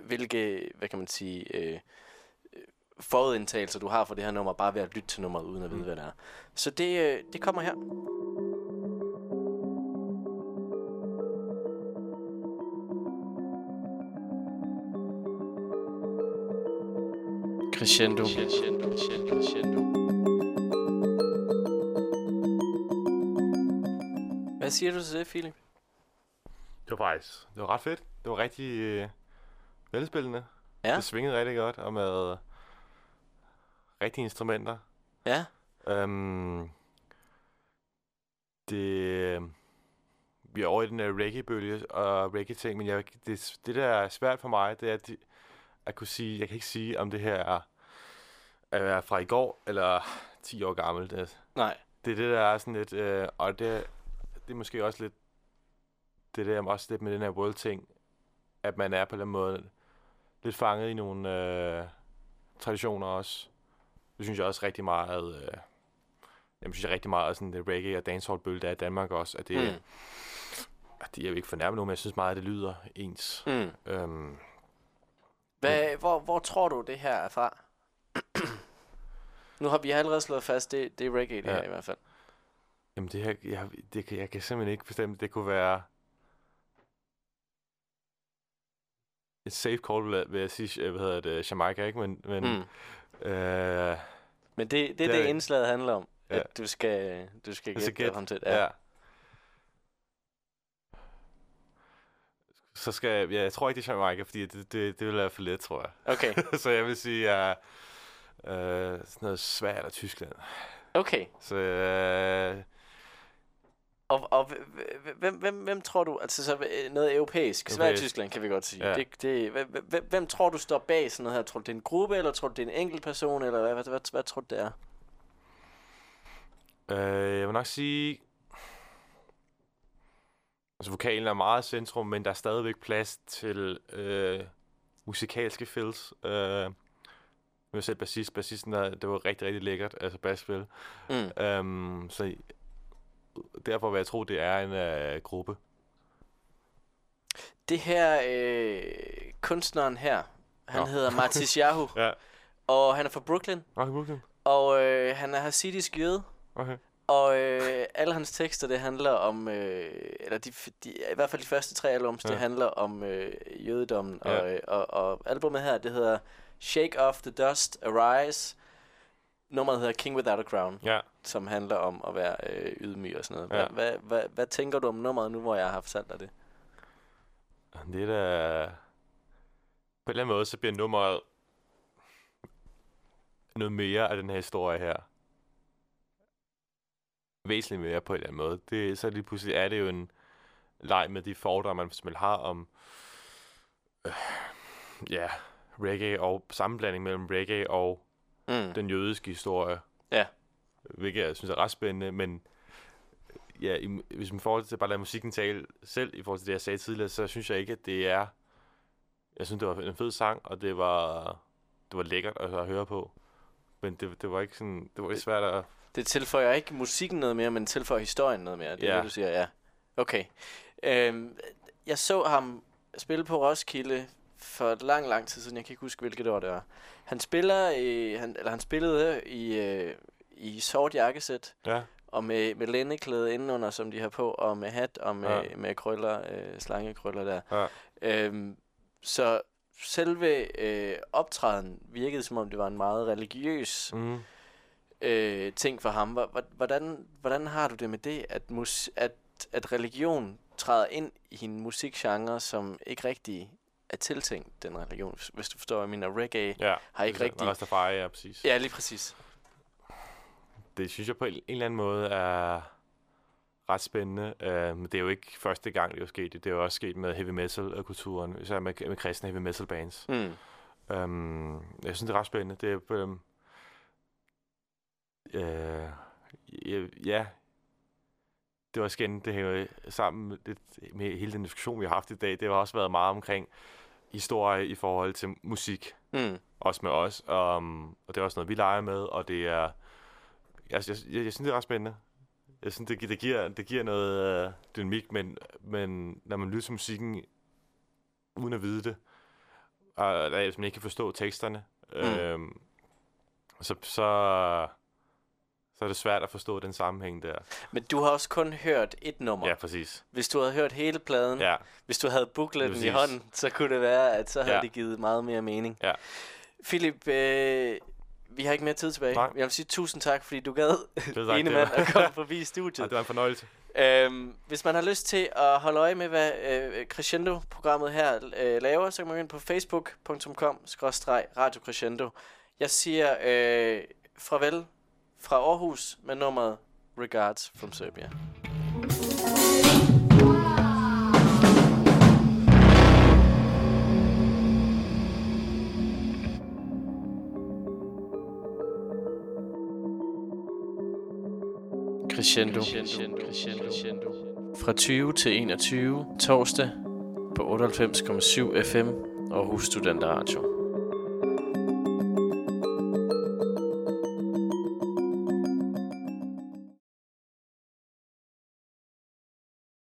Speaker 1: hvilke, hvad kan man sige, øh, forudindtagelser du har for det her nummer, bare ved at lytte til nummeret, uden at vide, hvad det er. Så det, øh, det kommer her. Crescendo. Crescendo, crescendo, crescendo. Hvad siger du til det, Philip?
Speaker 2: Det var faktisk det var ret fedt. Det var rigtig øh, velspillende.
Speaker 1: Ja.
Speaker 2: Det svingede rigtig godt, og med rigtige instrumenter.
Speaker 1: Ja.
Speaker 2: Øhm, det, vi er over i den der reggae-bølge og reggae-ting, men jeg, det, det, der er svært for mig, det er at, at kunne sige, jeg kan ikke sige, om det her er, er fra i går eller 10 år gammelt. Det,
Speaker 1: Nej.
Speaker 2: det er det, der er sådan lidt, øh, og det, det er måske også lidt, det der også lidt med den her world-ting, at man er på den måde lidt fanget i nogle øh, traditioner også. Det synes jeg også rigtig meget, øh, jeg synes jeg rigtig meget, sådan det reggae og dancehall bølge der er i Danmark også, at det, mm. at det, jeg vil ikke fornærme nogen, men jeg synes meget, at det lyder ens.
Speaker 1: Mm.
Speaker 2: Øhm,
Speaker 1: Hvad, hvor, hvor tror du, det her er fra? Nu har vi allerede slået fast, det, det er reggae, det
Speaker 2: Ja.
Speaker 1: her i hvert fald.
Speaker 2: jamen det her, jeg, det, kan- jeg kan simpelthen ikke bestemme, det kunne være et safe call, vil- jeg sige, øh, hvad hedder det, Jamaica, ikke? Men, men
Speaker 1: Mm.
Speaker 2: øh,
Speaker 1: Men det, det er
Speaker 2: Det
Speaker 1: det, indslaget handler om.
Speaker 2: Ja.
Speaker 1: At du skal, du skal
Speaker 2: Jeg
Speaker 1: gætte
Speaker 2: gætte.
Speaker 1: ham til det.
Speaker 2: Ja. ja. Så skal jeg, ja, jeg tror ikke, det er Jamaica, fordi det, det, det vil være for let, tror jeg.
Speaker 1: Okay,
Speaker 2: så jeg vil sige, at uh, sådan noget svært af Tyskland.
Speaker 1: okay.
Speaker 2: Så uh,
Speaker 1: Og, og hv- hv- hvem, hvem, hvem tror du, altså så øh, noget europæisk, Sverige
Speaker 2: Europæisk.
Speaker 1: Tyskland kan vi godt sige.
Speaker 2: Ja.
Speaker 1: Det, det, hvem, hvem, tror du står bag sådan noget her? Tror du, det er en gruppe, eller tror du, det er en enkelt person, eller hvad, hvad, hvad, hvad tror du, det er?
Speaker 2: uh, jeg vil nok sige, altså vokalen er meget centrum, men der er stadigvæk plads til uh, musikalske fills. Uh, jeg er selv bassist. Bassisten, der, det var rigtig, rigtig lækkert, altså basspil.
Speaker 1: Mm.
Speaker 2: Um, så derfor vil jeg tro, det er en uh, gruppe.
Speaker 1: Det her, øh, kunstneren her, han
Speaker 2: Nå.
Speaker 1: hedder Martis Yahoo,
Speaker 2: Ja.
Speaker 1: og han er fra Brooklyn,
Speaker 2: Okay, Brooklyn.
Speaker 1: og øh, han er hasidisk jøde.
Speaker 2: Okay.
Speaker 1: Og øh, alle hans tekster, det handler om, øh, eller de, de, i hvert fald de første tre albums, ja.
Speaker 2: Ja.
Speaker 1: det handler om øh, jødedommen.
Speaker 2: Ja.
Speaker 1: Og, øh, og, og albumet her, det hedder Shake Off the Dust, Arise. Nummeret hedder King Without a Crown,
Speaker 2: Ja.
Speaker 1: som handler om at være øh, ydmyg og sådan noget. Hvad,
Speaker 2: Ja.
Speaker 1: hvad, hvad, hvad tænker du om nummeret nu, hvor jeg har fortalt dig det?
Speaker 2: Det er da... På en eller anden måde, så bliver nummeret noget mere af den her historie her. Væsentligt mere på en eller anden måde. Det, så lige pludselig er det jo en leg med de fordomme, man har om øh, ja, reggae og sammenblanding mellem reggae og
Speaker 1: Mm.
Speaker 2: den jødiske historie.
Speaker 1: Ja.
Speaker 2: Hvilket jeg synes er ret spændende, men ja, i, hvis man forhold til bare lade musikken tale selv, i forhold til det, jeg sagde tidligere, så synes jeg ikke, at det er... Jeg synes, det var en fed sang, og det var, det var lækkert at, at høre på. Men det, det var ikke sådan... Det var ikke svært at...
Speaker 1: Det tilføjer ikke musikken noget mere, men tilføjer historien noget mere. Det er
Speaker 2: Ja.
Speaker 1: det, du siger, ja. Okay. Øhm, jeg så ham spille på Roskilde for lang, lang tid siden. Jeg kan ikke huske, hvilket år det var. Han spiller i, han, eller han spillede i, øh, i sort jakkesæt,
Speaker 2: Ja.
Speaker 1: og med, med lændeklæde indenunder, som de har på, og med hat, og med,
Speaker 2: Ja.
Speaker 1: med krøller, øh, slangekrøller der.
Speaker 2: Ja.
Speaker 1: Øhm, så selve øh, optræden virkede, som om det var en meget religiøs
Speaker 2: Mm.
Speaker 1: øh, ting for ham. Hvor- hvor- Hvordan, hvordan har du det med det, at, mus, at, at religion træder ind i en musikgenre, som ikke rigtig er tiltænkt den religion, hvis- du forstår, hvad jeg mener. Reggae
Speaker 2: Ja.
Speaker 1: har ikke rigtig...
Speaker 2: Rastafari, ja, præcis.
Speaker 1: Ja, lige præcis.
Speaker 2: Det synes jeg på en en eller anden måde er ret spændende. Uh, men det er jo ikke første gang, det er jo sket. Det er jo også sket med heavy metal-kulturen, især med, med kristne heavy metal bands.
Speaker 1: Mm.
Speaker 2: Um, jeg synes, det er ret spændende. Det er, um, uh, ja, det var skændende. Det hænger sammen med, det, med hele den diskussion, vi har haft i dag. Det har også været meget omkring historie i forhold til musik.
Speaker 1: Mm.
Speaker 2: Også med os. Um, og det er også noget, vi leger med. Og det er... Jeg, jeg, jeg, jeg synes, det er ret spændende. Jeg synes, det, det, giver, det giver noget uh, dynamik, men, men når man lytter til musikken uden at vide det, og der, hvis man ikke kan forstå teksterne,
Speaker 1: Mm.
Speaker 2: øhm, så, så, så er det svært at forstå den sammenhæng der.
Speaker 1: Men du har også kun hørt et nummer.
Speaker 2: Ja, præcis.
Speaker 1: Hvis du havde hørt hele pladen,
Speaker 2: Ja,
Speaker 1: hvis du havde bookletten i hånden, så kunne det være, at så havde
Speaker 2: Ja.
Speaker 1: det givet meget mere mening.
Speaker 2: Ja.
Speaker 1: Philip, øh, vi har ikke mere tid tilbage.
Speaker 2: Nej.
Speaker 1: Jeg vil sige tusind tak, fordi du gad,
Speaker 2: det er
Speaker 1: ene mand, at komme forbi
Speaker 2: ja,
Speaker 1: studiet.
Speaker 2: det var en fornøjelse.
Speaker 1: Øhm, hvis man har lyst til at holde øje med, hvad øh, Crescendo-programmet her øh, laver, så kan man gå ind på facebook.com-radio Crescendo. Jeg siger øh, farvel fra Aarhus med nummeret Regards from Serbia. Crescendo. Crescendo. Fra 20 til 21 torsdag på 98,7 FM Aarhus Studenter Radio.